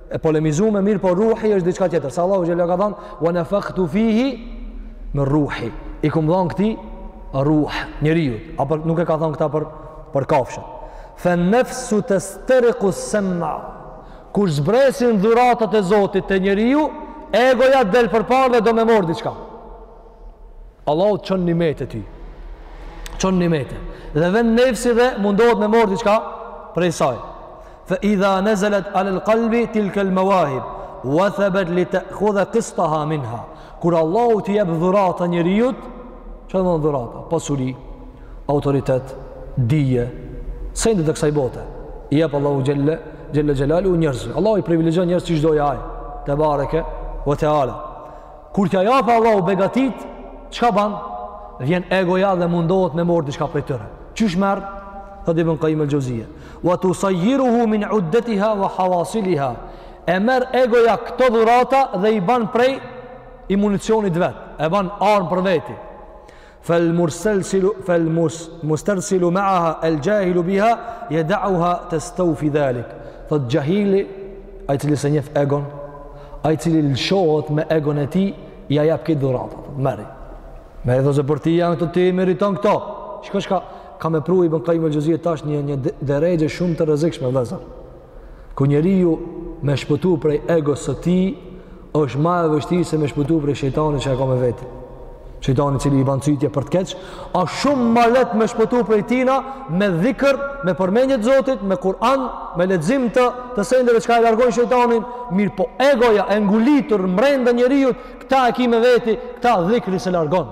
Speaker 1: e polemizume, mirëpo ruhi është diçka tjetër. Se Allahu xhelalu ka than, "Wa nafakhtu fihi min ruhi." I kum dhan këtij ruh njeriut, apo nuk e ka than këta për për kafshën. Fa nafsu tastariqu as-sam'a. Kur zbresin dhuratat e Zotit te njeriu, egoja del përpara dhe do me mor diçka. Allahu të çon nimete ty. Çon nimete. Dhe vjen nefsi dhe mundohet me mor diçka prej saj. Fa idha nazalat ala al qalbi tilka al mawahib wathabat li ta'khudha qistaha minha. Kur Allahu t'i jep dhurata njeriut, çfarëdo dhurata? Pasuri, autoritet, dije, sende të kësaj bote. I jep Allahu xhelle xhelle xhelalu njerëzve. Allahu i privilegjon njerëz që do Ai. Te bareke ve teala. Kur t'ja japë Allahu begatit, çka ban? Vjen egoja dhe mundohet me marr diçka prej tyre. Qysh merr? Tha Ibn Qayyim al-Jauziyja. wa tusayyiruhu min uddatiha wa hawasiliha e merr egoja këto dhurata dhe i ban prej i municionit vet e ban armë për veti fal mursalsilu fal mus mustarsilu ma'aha al jahil biha yad'uha tastawfi dhalik thot xhahili ai cili s'e njef egon ai cili lëshohet me egon e tij ja jap këto dhurata merri merri kto se për ti janë ti i meriton këto shiko çka Ka me pru Ibn Qayyim al-Jauziyja tash një, një derexhe shumë të rrezikshme, vllezër. Ku njeriu me shpëtu prej egos së tij, është ma e vështirë se me shpëtu prej shejtani që e ka me veti. Shejtani cili i ban cytje për të keqë, asht shumë ma lehtë me shpëtu prej tina, me dhikër, me përmendje t'Zotit, me kuran, me lexim të, të sendeve çka e largojnë shejtanin, mirëpo egoja e ngulitur mrenda njeriut, këta e ki me veti, këta dhikri s'e largon.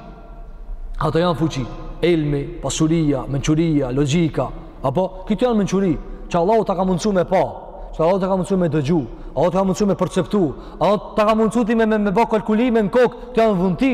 Speaker 1: Ato janë fuqi, elmi, pasuria, mençuria, logjika, apo, këto janë mençuri, që Allahu ta ka mundësu me pa, që Allahu ta ka mundësu me dëgju, Allahu ta ka mundësu me perceptu, Allahu ta ka mundësu ti me, me, me ba kalkulime në kokë, kto janë dhunti,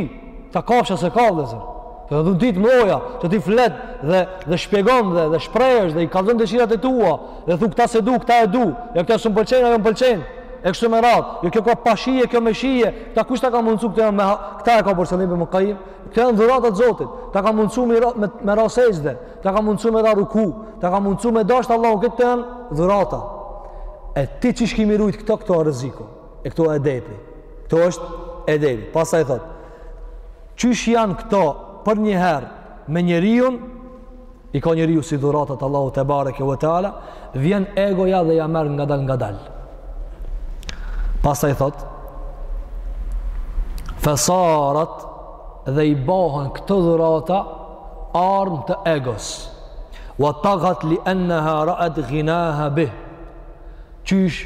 Speaker 1: kta kafsha s'e ka vllezër. Kto janë dhunti të mdhaja, që ti flet dhe, dhe shpjegon dhe, dhe shprehesh dhe i kallëzon dëshirat e tua, dhe thu këta s'e du, këta e du, jo këta s'um pëlqen, ajo m'pëlqen, e kështu me radhë, jo kjo ka pa shije, kjo me shije, kta kush ta ka mundësu këta me, këta e ka për qëllim Ibn Qayyim, këto janë dhuratat e Zotit, ta ka mundësu me, me, me ra sexhde, ta ka mundësu me ra ruku, ta ka mundësu me dashtë Allahun, këto janë dhurata. E ti qysh ki me i rujtë këto, këtu ë rreziku, e këtu ë edepi, këtu është edepi. Pastaj thotë, qysh janë këto përnjëherë me njeriun, I ka njeriu si dhurata t'Allahut te bareke ve teala, vjen egoja dhe ja merr ngadal ngadal. Pastaj thot Fesarat dhe i bahen këto dhurata armë të egos. Wa tagat li annaha ra'at ghinaha bih. Qysh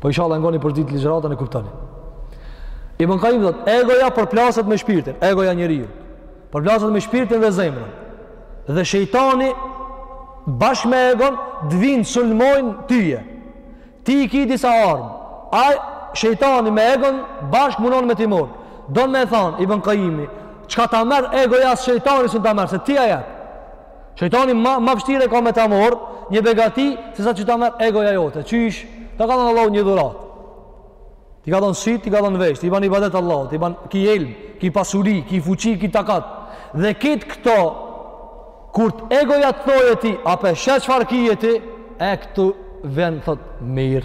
Speaker 1: Po ishalla ngoni për ditë ligjëratat e kuptoni. Ibn Qayyim thotë, egoja përplaset me shpirtin, egoja njeriu. Përplaset me shpirtin dhe zemrën. Dhe shejtani bashkë me egon t'vijnë sulmojnë tyje. Ti i ki disa armë. Ai shejtani me egon bashkë mundon me ta marr. Don me thon Ibn Qayyim, çka ta merr egoja as shejtani s'un ta merr, se ti ajo. Shejtani ma ma vështirë e ka me ta marr një begati se sa që ta merr egoja jote. Qysh, ta ka dhënë Allahu një dhuratë. Ti ka dhënë syt, ti ka dhënë vesh, ti ban ibadet Allahut, ti ban ki elm, ki pasuri, ki fuqi, ki takat. Dhe këtë këto kur egoja të thojë ti, a pe sheh çfarë ki ti, E këtu ven thot mir.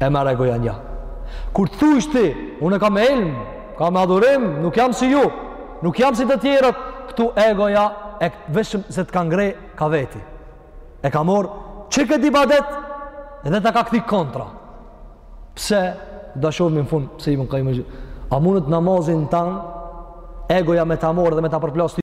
Speaker 1: E merr egoja nja. Kur thush ti, unë kam elm, kam adhurim, nuk jam si ju, nuk jam si të tjerët, këtu egoja e vetëm se të ka ngre ka veti. E ka marr qe ket ibadet dhe ta ka kthi kontra. Pse do shohim në fund pse Ibn Qayyim. A mundet namazin tan egoja me ta morr dhe me ta përplasë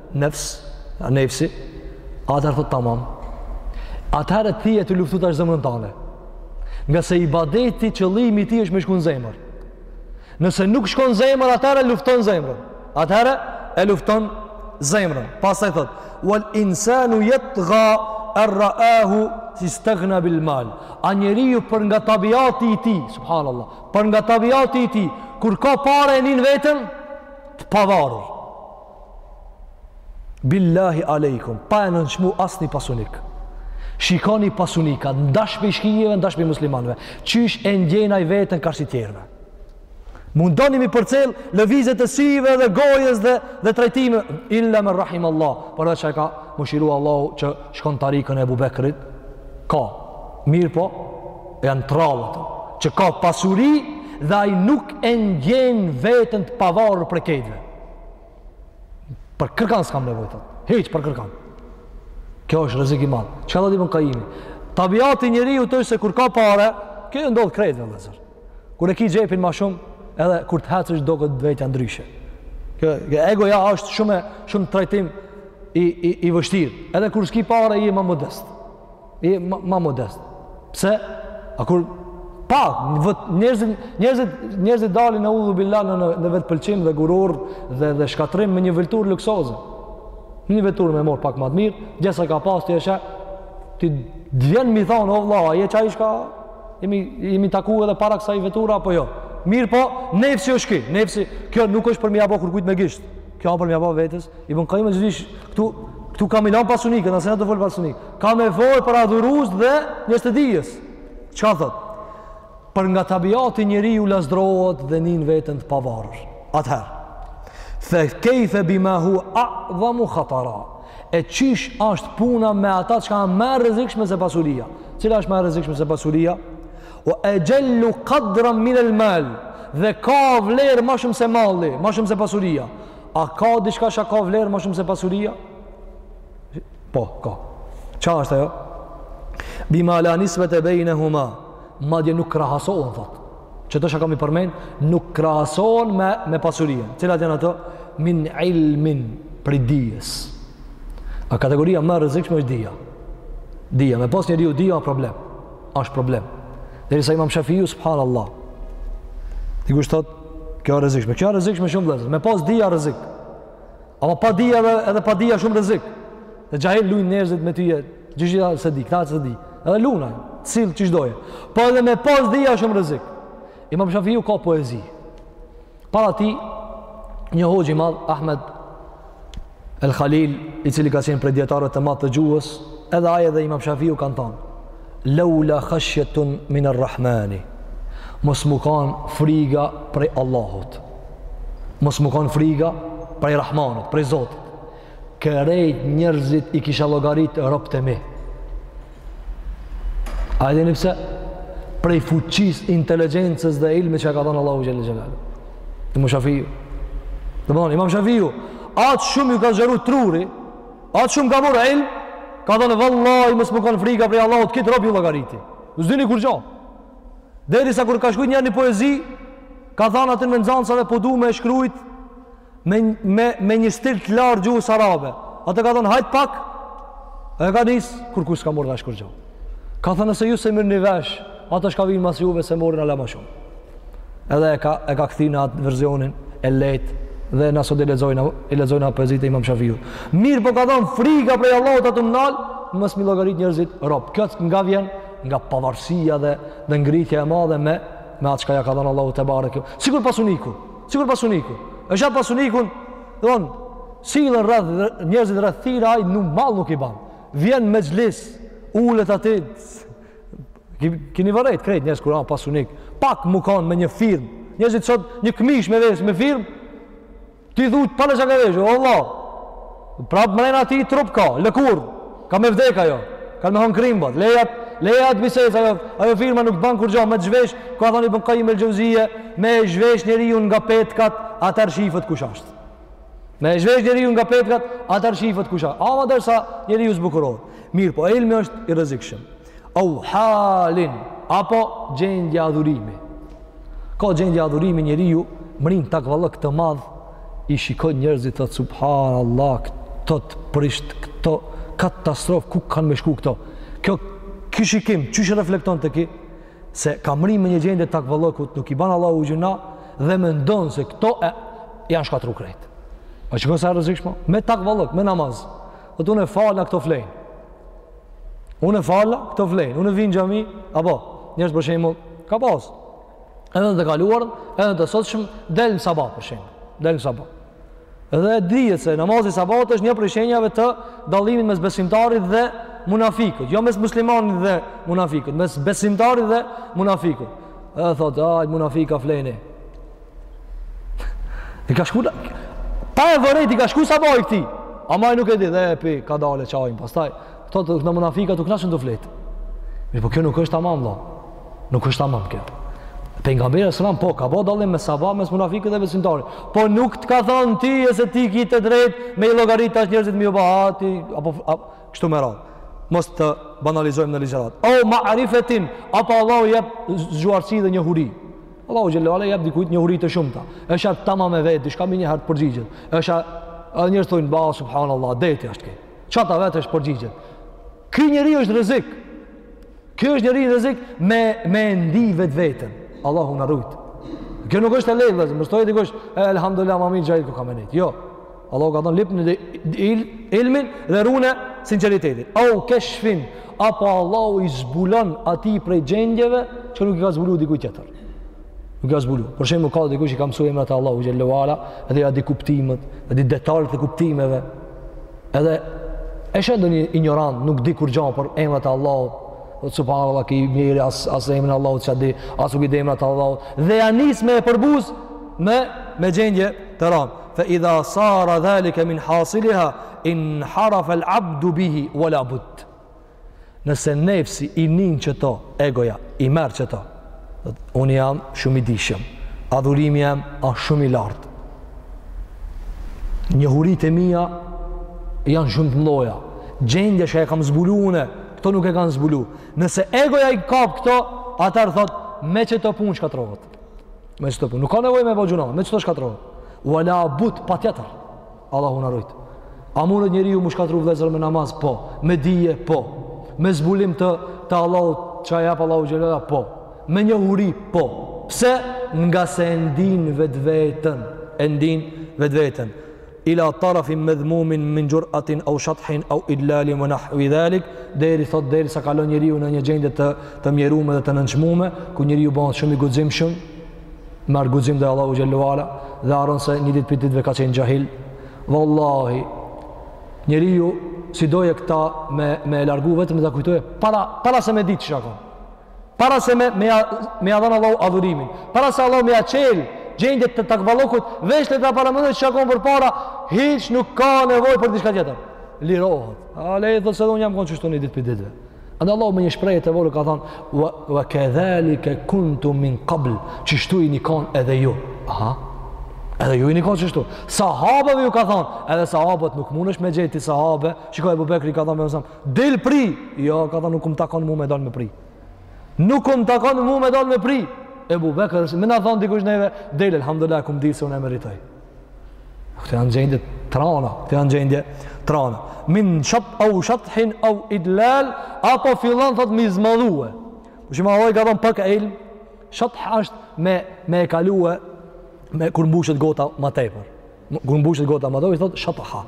Speaker 1: Nefs, a nefsi, atër thot tamam. Atëherë ti e të luftu tash zemrën tane. Ngase ibadeti qëllimi i tij është me shku në zemër. Nëse nuk shkon zemër, atëherë lufton zemrën. Atëherë e lufton zemrën. Pastaj thot, wal insanu jatgha en raahu istagna bil mal. A njeriu për nga tabiati i tij, subhanallah, për nga tabiati i tij, kur ka pare e ndin veten, të pavarur. Billahi alejkum, pa e nënçmu asni pasunik. Shikoni pasunika, ndash prej shkijeve, ndash prej muslimanve. Qysh e ndjen ai veten karshi tjerve. Mundohuni m'i përcel lëvizjet e syve dhe gojës dhe, dhe trajtimeve. Illa men rahimallah, përveç që e ka mëshiru Allahu që shkon tarikën e Ebu Bekrit. Ka, mirëpo, janë t'rrallët, që ka pasuri dhe aj nuk e ndjen veten të pavarur prej krejtve. Për kërkan s'kam nevojë thot. Hiç për kërkan. Kjo është rrezik i madh. Çka tha Ibn Qayyimi? Tabiati njeriut është se kur ka pare, kjo u ndodh krejtve vllezër. Kur e ki xhepin ma shumë, edhe kur të hecësh doket vetja ndryshe. Kjo, kjo egoja është shumë shumë trajtim i i i vështirë. Edhe kur s'ki pare je ma modest. Je ma, ma modest. Pse? A kur pa vët njerëzit njerëzit njerëzit dalin neudhubillah në në vetpëlqim dhe gurur dhe dhe shkatrim me një vetur luksoze. Një vetur me mor pak ma të mirë, qe sa ka pas, thjesht ti vjen mi thon o vlla, je çaj shka jemi jemi taku edhe para kësaj vetura apo jo. Mirëpo, nefsi është ky, nefsi, kjo nuk është për me ja bo kurkujt me gisht, kjo apo për me ja bo vetes, Ibn Qayyim gjithish, këtu, këtu kam i lan pasunikë, nëse në të folë pasunikë, Ka me folë për adhurus dhe njerëz të dijes. Çka thot? Për nga tabiati njeriu lazdrohet dhe nin veten të pavarur. Atëherë, fe kejfe bima huve adhamu khatara. E qysh është puna me atë çka ma e rrezikshme se pasuria. Cila është ma e rrezikshme se pasuria? Ve exhel-lu kadran minel mal dhe ka vlerë ma shumë se malli, ma shumë se pasuria. A ka diçka që ka vlerë ma shumë se pasuria? Po, ka. Çka është ajo? Bima la nisbete bejnehuma. Madje nuk krahasohen, thot. Qeto çka ka me i përmend, nuk krahasohen me, me pasurien. Cilat janë ato? Min ilmin prej dijes. A kategoria ma e rrezikshme është dija. Dija. Me pas njeriu dija, a problem. Asht problem. Derisa imam Shafiu, subhanallah. Dikush thot, kjo është e rrezikshme. Kjo është e rrezikshme shumë vllezër. Me pas dija rrezik. Ama pa dija edhe edhe pa dija shumë rrezik. Je xhahil lujnë njerëzit me ty. Qeta s'e di, këta s'e di. Edhe lun e t'sill qysh don. Po edhe me pas dija shumë rrezik. Imam Shafiu ka poezi. Para tij, një hoxhë i madh, Ahmed El Khalil, i cili ka qenë prej dijetarëve të madh të gjuhës, edhe ai edhe Imam Shafiu kanë thanë. Laula khashyatun min ar-Rahmani. Mos m'u kanë friga prej Allahut. Mos m'u kanë friga prej Rahmanit, prej Zotit. Krejt njerëzit i kisha llogarit robtë e mi. A e dini pse? Prej fuqisë, inteligjencës dhe ilmit që ia ka dhanë Allahu xhel-le xhelaluhu. Imam Shafiu. Domthon Imam Shafiu, aq shumë iu ka zgjeru truri, Aq shumë ka marrë ilm, ka thanë vallahi, mos m'u kanë friga prej Allahut, krejt rob ju llogariti. Ju s'dini kurgjo. Derisa kur ka shkujt njëherë një poezi, ka thanë atyne nxansave, po du me shkrujt me, me, me një stil të lartë gjuhës arabe. Ata kanë thanë, hajt pak, e ka nisë, kurkush s'ka marrë vesh kurgjo. Ka thanë, nëse ju s'e merrni vesh, Ata çka vinë mas juve s'e marrin hala ma shumë. Edhe e ka, e ka kthy në atë verzionin e lehtë dhe na sot i lexojna, i lexojna poezitë e imam Shafiut. Mirëpo ka thanë friga prej Allahut â tu m'nalë, mos me i llogarit njerëzit rob. Kjo nga vjen nga pavarësia dhe, dhe ngritja e madhe me, me atë çka ja ka dhanë Allahu tebarak. Sikur pasuniku, sikur pasuniku. E sheh pasunikun, domethanë, sillen rreth, njerëzit rreth tina, ai nuk mall nuk i ban. Vjen n'mexhlis, ulet aty, Kini vërejt krejt njerëzit kur janë pasunik, pak m'u kanë me një firmë, njerëzit sot një këmishë me veshë me firmë, ti thu pale çka ka veshë, vallah, prap mrena atij trup ka, lëkurë, ka me vdekë ajo, kanë me e hangër krimbat, lejset, lejset bishej, ajo, ajo firma nuk ban kurgjo, me të zhvesh, ka thanë Ibn Kajim el Xhevzije, me zhvesh njeriun nga petkat, atëherë shifet kush ashtë. Me e zhvesh njeriun nga petkat, atër shifet kush a. Ama ndërsa njeriu zbukuron. Mirëpo ilmi është i rrezikshëm. Au halin, apo gjendje adhurimi. Ka gjendje adhurimi njeriu, mërrin takvallëk të madh, i shikon njerëzit thotë subhanallah, këto të prisht, këto katastrofë, ku kanë me shku këto? Ky, ky shikim, qysh reflekton te ky? se ka mrri me një gjendje të takvallëkut nuk i ban Allahut gjyna dhe mendon se këto janë shkatrru krejt pa shiko sa e rrezikshme me takvallëk, me namaz thotë unë falna këto flejnë unë falna këto flejnë unë vij në xhami apo njerëzit për shembull ka pas edhe në të kaluarën edhe në të sotshmen del në sabah për shembull del në sabah Dhe e dihet se namazi i sabahit është një prej shenjave të dallimit mes besimtarit dhe munafikut, jo mes muslimanit dhe munafikut, mes besimtarit dhe munafikut. Edhe thotë, a munafika fleni. I ka shkuar pa e vërejt i ka shkuar sabahi këtij. Ama ai nuk e di, dhe e pi ka dalë çajin pastaj. Thotë, "Këto munafikat u knaqën tu flejt." Mirëpo kjo nuk është tamam, vëllai. Nuk është tamam kjo. Pejgamberi sallallahu po ka bo dallim me sabah mes munafikëve dhe besimtarit. Po nuk të ka thënë ty se ti ki të drejtë me i llogarit tash njerëzit më bahati apo a, kështu me radhë. Mos të banalizojmë në ligjëratë. Au ma'rifetin, apo Allahu jep zgjuarsi dhe njohuri. Allahu xhele ue ala jep dikujt njohuri të shumta. Është tamam e vet diçka, menjëherë të përgjigjet. Është edhe njerëz thonë ba subhanallahu, deti është ky. Çka ta vetësh përgjigjet. Ky njeri është rrezik. Ky është njeriu rrezik me e ndi vet veten. Allahu na rujt. Kjo nuk është e lehtë, vëllazë. Mos thojë dikush, elhamdullah, ma mirë xhahil ku kam nejt. Jo. Allahu ka dhënë lypne il, ilmin dhe rune sinqeritetin. Au keshfin, apo Allahu i zbulon atij prej gjendjeve që nuk i ka zbuluar dikujt tjetër. Nuk i ka zbuluar. Për shembull, ka dikush që i ka mësuar emrat e Allahut xhele ue ala, edhe ja di kuptimet, e di detajet e kuptimeve. Edhe e sheh ndonjë injorant, nuk di kurrgjo për emrat e Allahut, thotë subhanallah, ky njeri, as, as emrin e Allahut s'ja di, as nuk i di emrat e Allahut, dhe ja nis me e përbuz, me, me gjendje të ranë. Fe idha sara dhalike min hasiliha, inharafel abdu bihi, wala bud. Nëse nefsi i nin qito, egoja, i merr qito. Unë jam shumë i dijshëm. Adhurimi jem a shumë i lartë. Njohuritë e mija janë shumë të mdhaja. Gjendja që e kam zbulu une, këto nuk e kanë zbulu. Nëse egoja i kap këto, atër thot, me qito punë shkatrrohet. Me qito punë. Nuk ka nevoj me bo gjyna, me qito shkatrrohet. U ala bud, patjetër. Allahu na rujt. A mundet njeriu mu shkatrru vllezër me namaz? Po. Me dije? Po. Me zbulim të të Allahut, çka jap Allahu xhelle ala? Po. Me njohuri? Po. Pse? Nga se e ndin vetveten, e ndin vetveten. Ila tarafin madhmumin min jur'atin aw shathin aw idlalin wa nahwi dhalik, deri thot derisa kalon njeriu në një gjendje të të mjerume dhe të nënçmume, ku njeriu bahet shumë i guximshëm, merr guxim dhe Allahu xhelle ala dhe harron se një ditë pi ditëve ka qenë xhahil. Wallahi njeriu si don këta me me e largu vetëm le ta kujtoje para para se me ditë çka o kon. Para se me me me ia dhon Allahu adhurimin. Para se Allahu me ia çel gjendjet e takvallokut, veç le ta paramendoj çka o kon përpara, hiç nuk ka nevojë për diçka tjetër. Lirohet. A le të thotë se unë jam kon qështu një ditë pi ditëve. Andaj Allahi me një shprehje të vet ka thonë, ve kedhalike kuntum min kabl, qështu ini kanë edhe ju. Aha, edhe ju ini kanë qështu. Sahabëve ju ka thonë, edhe sahabët nuk mundesh me gjet ni sahabe, shiko Ebu Bekri ka thonë me msim, dil pri, jo, ka thonë nuk më takon mu me dalë me pri. Nuk më takon mu me dalë me pri. Ebu Bekri, me na thonë dikush neve, dil, alhamdulillah, kum dit se unë e meritoj. Këto janë gjendje t'rana, këto janë gjendje t'rana. Min shath au shathin au idlal apo fillon thot m'i zmadhue. Për shembull, ka dhon pak ilm, shath është me me e kalue me kur mbushet gota ma tepër. Kur mbushet gota ma tepër thot shatha.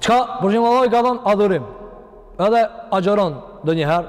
Speaker 1: Çka për shembull ka dhon adhurim. Edhe agjëron ndonjëherë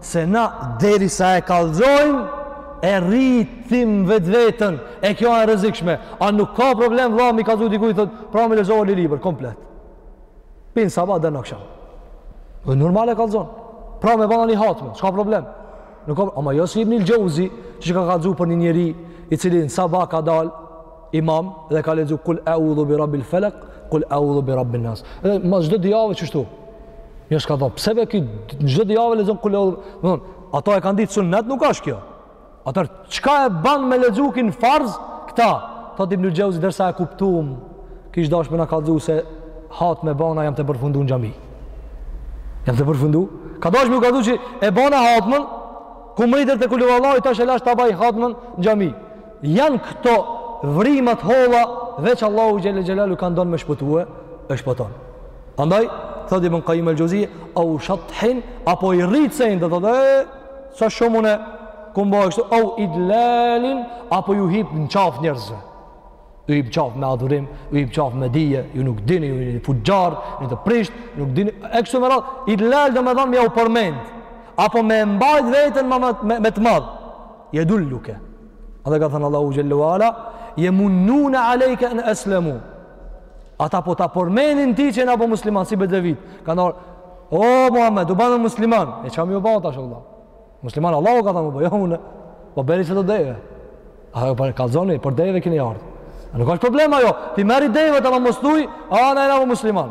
Speaker 1: Se na derisa e kalzojmë, e rritim vetveten, e kjo e rrezikshme. A nuk ka problem, vla, mi kalzu dikuj, thot, pramë lexova një libër, komplet. Pi n'sabah deri n'aksham. Dhe normal e kalzon. Pramë e bana një hatme, s'ka problem. Nuk ka, ama jo si Ibn el-Xheuzi, që që ka kalzu për një njeri, i cili në sabah ka dalë, Imam dhe ka lexu kul a'udhu bi rabbil falaq, kul a'udhu bi rabbin nas. Edhe mas do javë qështu. Njerzt kanë thonë, pse be ky çdo javë lexon kul a'udhu. Domthon, ato e kanë dit sunnet, nuk është kjo. Atëher çka e ban me lexu n'farz këta? Thot Ibn el-Xheuzi derisa e kuptum, kish dash me na kallzu se hatmen e bana jam tu e përfundu në xhami. Jam tu e përfundu. Ka dash mu kallzu që e bana hatmën, kum mërri te kul a'udhu, tash e lash ta baj hatmën në xhami. Janë këto vrima të holla, veç Allahu xhelle xhelalu kan don me shpëtue, e shpton. Andaj thotë Ibn Qayyim al-Jauzi, "Au shathin apo i rrit senet do të thotë, sa shumë unë kum ba e kështu, au idlalin apo ju hip në qafë njerëzve." Ju hip qafë me adhurim, ju hip qafë me dije, ju nuk dini, ju jeni fuxhar, ju të prisht, nuk dini. E kështu me radhë, idlal domethonë me jau përmend apo me e mbajt veten me me, ma të madh. Yadulluka. Dhe ka thënë Allahu xhel-le ue ala, "Yamunnuna alayka an aslamu." Ata po ta përmendin ty që e po musliman si bedevitë. Ka thënë, "O Muhammed, u bënë musliman." E çka m'u bë tash Allah. Musliman Allahu ka thënë, "Po jo unë." Po veri që do deve. A e po kallzoni për deve keni ardhur. Nuk është problem ajo. Ti merri devet ama mos thuj, "A na jam musliman."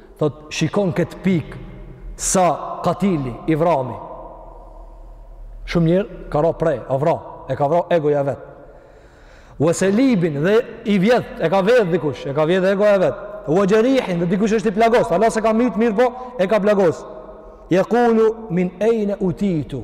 Speaker 1: Thot, shikon këtë pikë sa katili, i vrami. Shumë njeri ka ra pre, a vra, e ka vra egoja e vet. Ue selibin dhe i vjedhë, e ka vjedhë dikush, e ka vjedhë egoja e vet. Ue xherihin dhe dikush është i plagos, hala s'e ka mytë mirë po, e ka plagos. Je kulu min ejne utitu,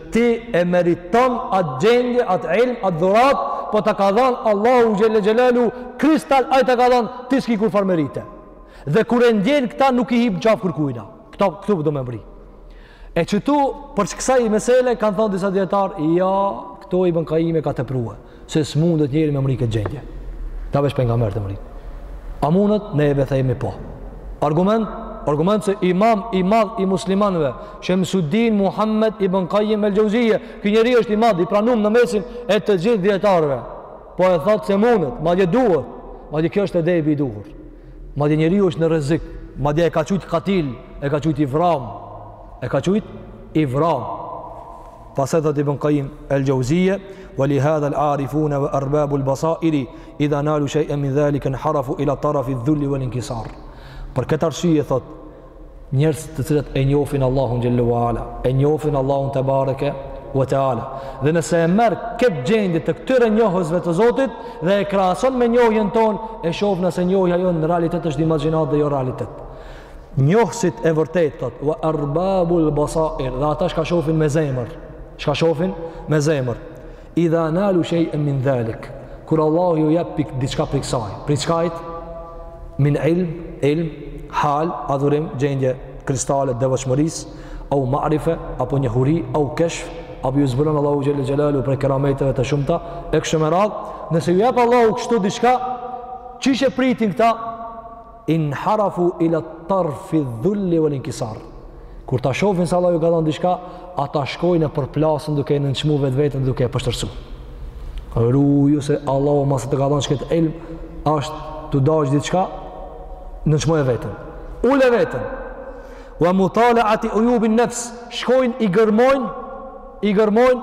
Speaker 1: Ti s'e meriton atë gjendje, atë ilm, atë dhuratë, po ta ka dhanë Allahu xhel-le xhelaluhu, kristal, ai ta ka dhanë, ti s'ki kurrfarë merite. Dhe kur e ndjen këta, nuk i hip në qafë kurkujna. Këta, këtu po do me mbrri. E qëtu, prej qësaj mesele, kanë thonë disa dijetarë, ja, këtu Ibn Kajimi e ka teprue. se s'mundet njeri me mbrri këtë gjendje. T'ia vesh penga mos të mrrijë. A mundet? Ne edhe themi po. Argument? Argument se imam i madh i muslimanëve, Shemsuddin Muhammed Ibn Kajim el Xhauzije, ky njeri është i madh, i pranum në mesin e të gjithë dijetarëve. Po e thotë se mundet, madje duhet, madje kjo është edebi i duhur. Madje njeriu është në rrezik, madje e ka qujtë katil, e ka qujtë i vramë, e ka qujtë i vramë. Pastaj thotë Ibn Qayyim el-Jauziyje, "Wa li hadha al-'arifuna wa arbabu al-basairi idha nalu shay'an min dhalika inharafu ila tarafi adh-dhulli wal-inkisar." Për këtë arsye thotë njerëzit të cilët e njohin Allahun xhel-le ue ala, e njohin Allahun tebareke ve teala. Dhe nëse e merr këtë gjendje të këtyre njohësve të Zotit dhe e krahason me njohjen tonë, e shohim se njohja jonë në realitet është imagjinatë dhe jo realitet. Njohësit e vërtetë thot, wa arbabul basair, dhe ata shka shofin me zemër, shka shofin me zemër. Idha nalu shejen min dhalik, kur Allahu ju jep diçka prej kësaj, prej çkajt min ilm, ilm, hal, adhurim, gjendje kristale devotshmërisë, au ma'rife, apo njohuri, au keshf, apo ju zbulon Allahu xhel-le xhelaluhu prej kerameteve të shumta, e kështu me radhë, nëse ju jep Allahu kështu diçka, qysh e pritin këta Inharafu ila tarfi dhulli wal inkisar. Kur ta shohin se Allahu ju ka dhënë diçka, ata shkojnë e përplasin duke e nënçmu vetveten duke e poshtërsu. Ruju se Allahu nëse ta ka dhënë qët ilm, është tu dashtë diçka, nënçmoje veten. Ule veten. Wa mutaleati ujubin nefs, shkojnë i gërmojnë, i gërmojnë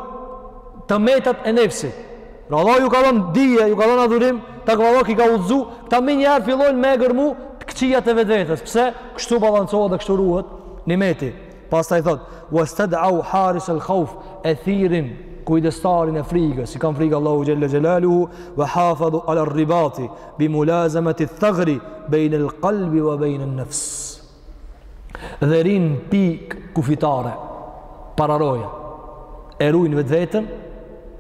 Speaker 1: të metat e nefsit. Pra Allahu ju ka dhënë dije, ju ka dhënë adhurim, takva, Allahu i ka udhëzu, këta menjëherë fillojnë me e gërmu të këqijat e vetvetes. Pse? Kështu balancohet dhe kështu ruhet nimeti. Pastaj thot, ue ested'au haris el khauf, e thirrin kujdestarin e frigës, se i kanë frigë Allahu xhel-le xhelaluhu, ve hafadhu ala ribati, bi mulazemeti thegri, bejne el kalbi ve bejne el nefs. Dhe rrinë n'pikë kufitare, pararoja, e rujnë vetveten,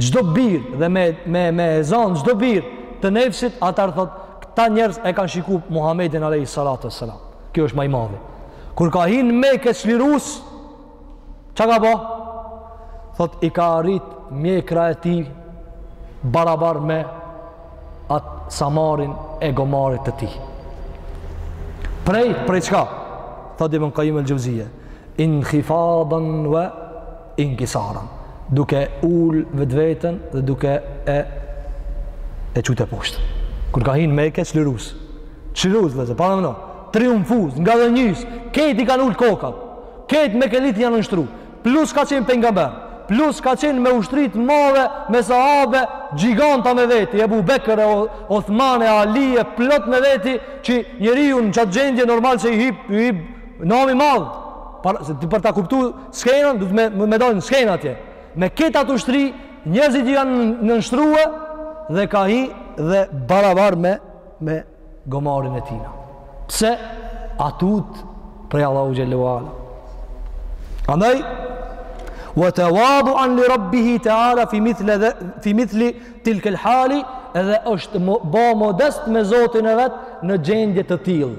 Speaker 1: çdo birë dhe me me me e zanë çdo birë të nefsit atëherë thot këta njerëz e kanë shiku Muhamedin alayhi salatu wasalam ky është ma i madhi kur ka hi n'Mekë çlirus çka ka bë thot i ka arrit mjekra e tij barabar me atë samarin e gomarit të tij prej prej çka thot ibn Qayyim al-Jauziyje in khifadan wa inkisaran, duke ul vetveten dhe duke e e çu teposhtë. Kur ka hi n'Mekë, çlirus. Çlirus vllezër, paramendo, triumfus, ngadhënjyes, kejt i kanë ulë kokat, kejt mekelit janë nënshtru, plus ka qenë pengamber, plus ka qenë me ushtri t'madhe, me sahabe, gjiganta me veti, Ebu Bekër e Othman e Ali, e plot me veti, që njeriu në qatë gjendje normal që i hip, i hip, nami i madh. Për, se, për ta kuptu skenën, duhet me, me dalë në skenë atje. Me kejt atë ushtri, njerëzit i janë nënshtru dhe ka hi dhe barabar me, me gomarin e tina. Pse? A tut prej Allahu xhel-le ue ala. Andaj, wa tewaduan li rabbihi teala fi mithli, dhe, fi mithli tilkel hali edhe është bo modest me zotin e vet në gjendje të tillë.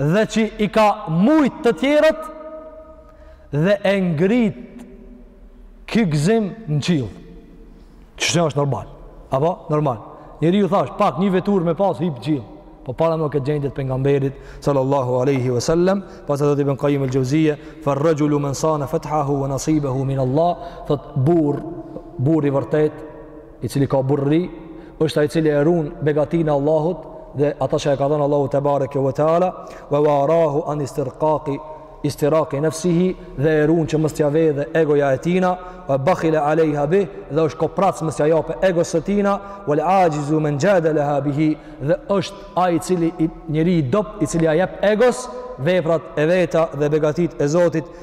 Speaker 1: dhe që i ka mujt të tjerët dhe e ngrit ky gëzim në qiell. Që është, është normal. Apo normal. Njeriu thash, pak një vetur me pas hip n'qiell. Po paramendo këtë gjendje t'pejgamberit sallallahu alaihi wasallam, pastaj thot ibn Qayyim al-Jauziyje, fa ar-rajulu man sana fathahu wa nasibahu min Allah, thot burrë, burrë i vërtet, i cili ka burri, është ai i cili e run begatinë e Allahut dhe ata çka i ka dhënë Allahu tebareke ve teala, wa warahu an istirqaqi istiraqi nafsihi dhe e run që mos t'ia vjedhë egoja e tina, wa bakhila alaiha bihi dhe është koprac mos t'ia japë egos së tina, wal ajizu man jadalaha bihi dhe është ai i cili i njeri i dobt i cili ia jep egos veprat e veta dhe begatitë e Zotit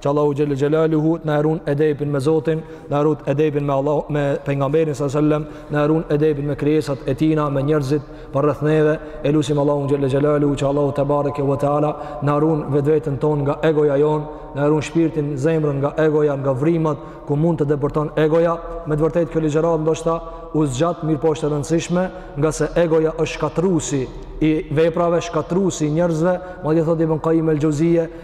Speaker 1: që Allahu xhelle xhelaluhu të na e run edepin me Zotin, na e run edepin me Allah, me pejgamberin sallallahu alajhi wasallam, na e run edepin me krijesat e tina, me njerëzit për rreth neve. E lusim Allahu xhelle xhelaluhu që Allahu tebareke ve teala na e run vetveten tonë nga egoja jonë, na e run shpirtin, zemrën nga egoja, nga vrimat ku mund të depërton egoja. Me të vërtetë kjo ligjëratë ndoshta u zgjat mirëpo është e rëndësishme, ngase egoja është shkatrusi i veprave, shkatrusi i njerëzve, madje thotë Ibn Kajim el Xheuzije,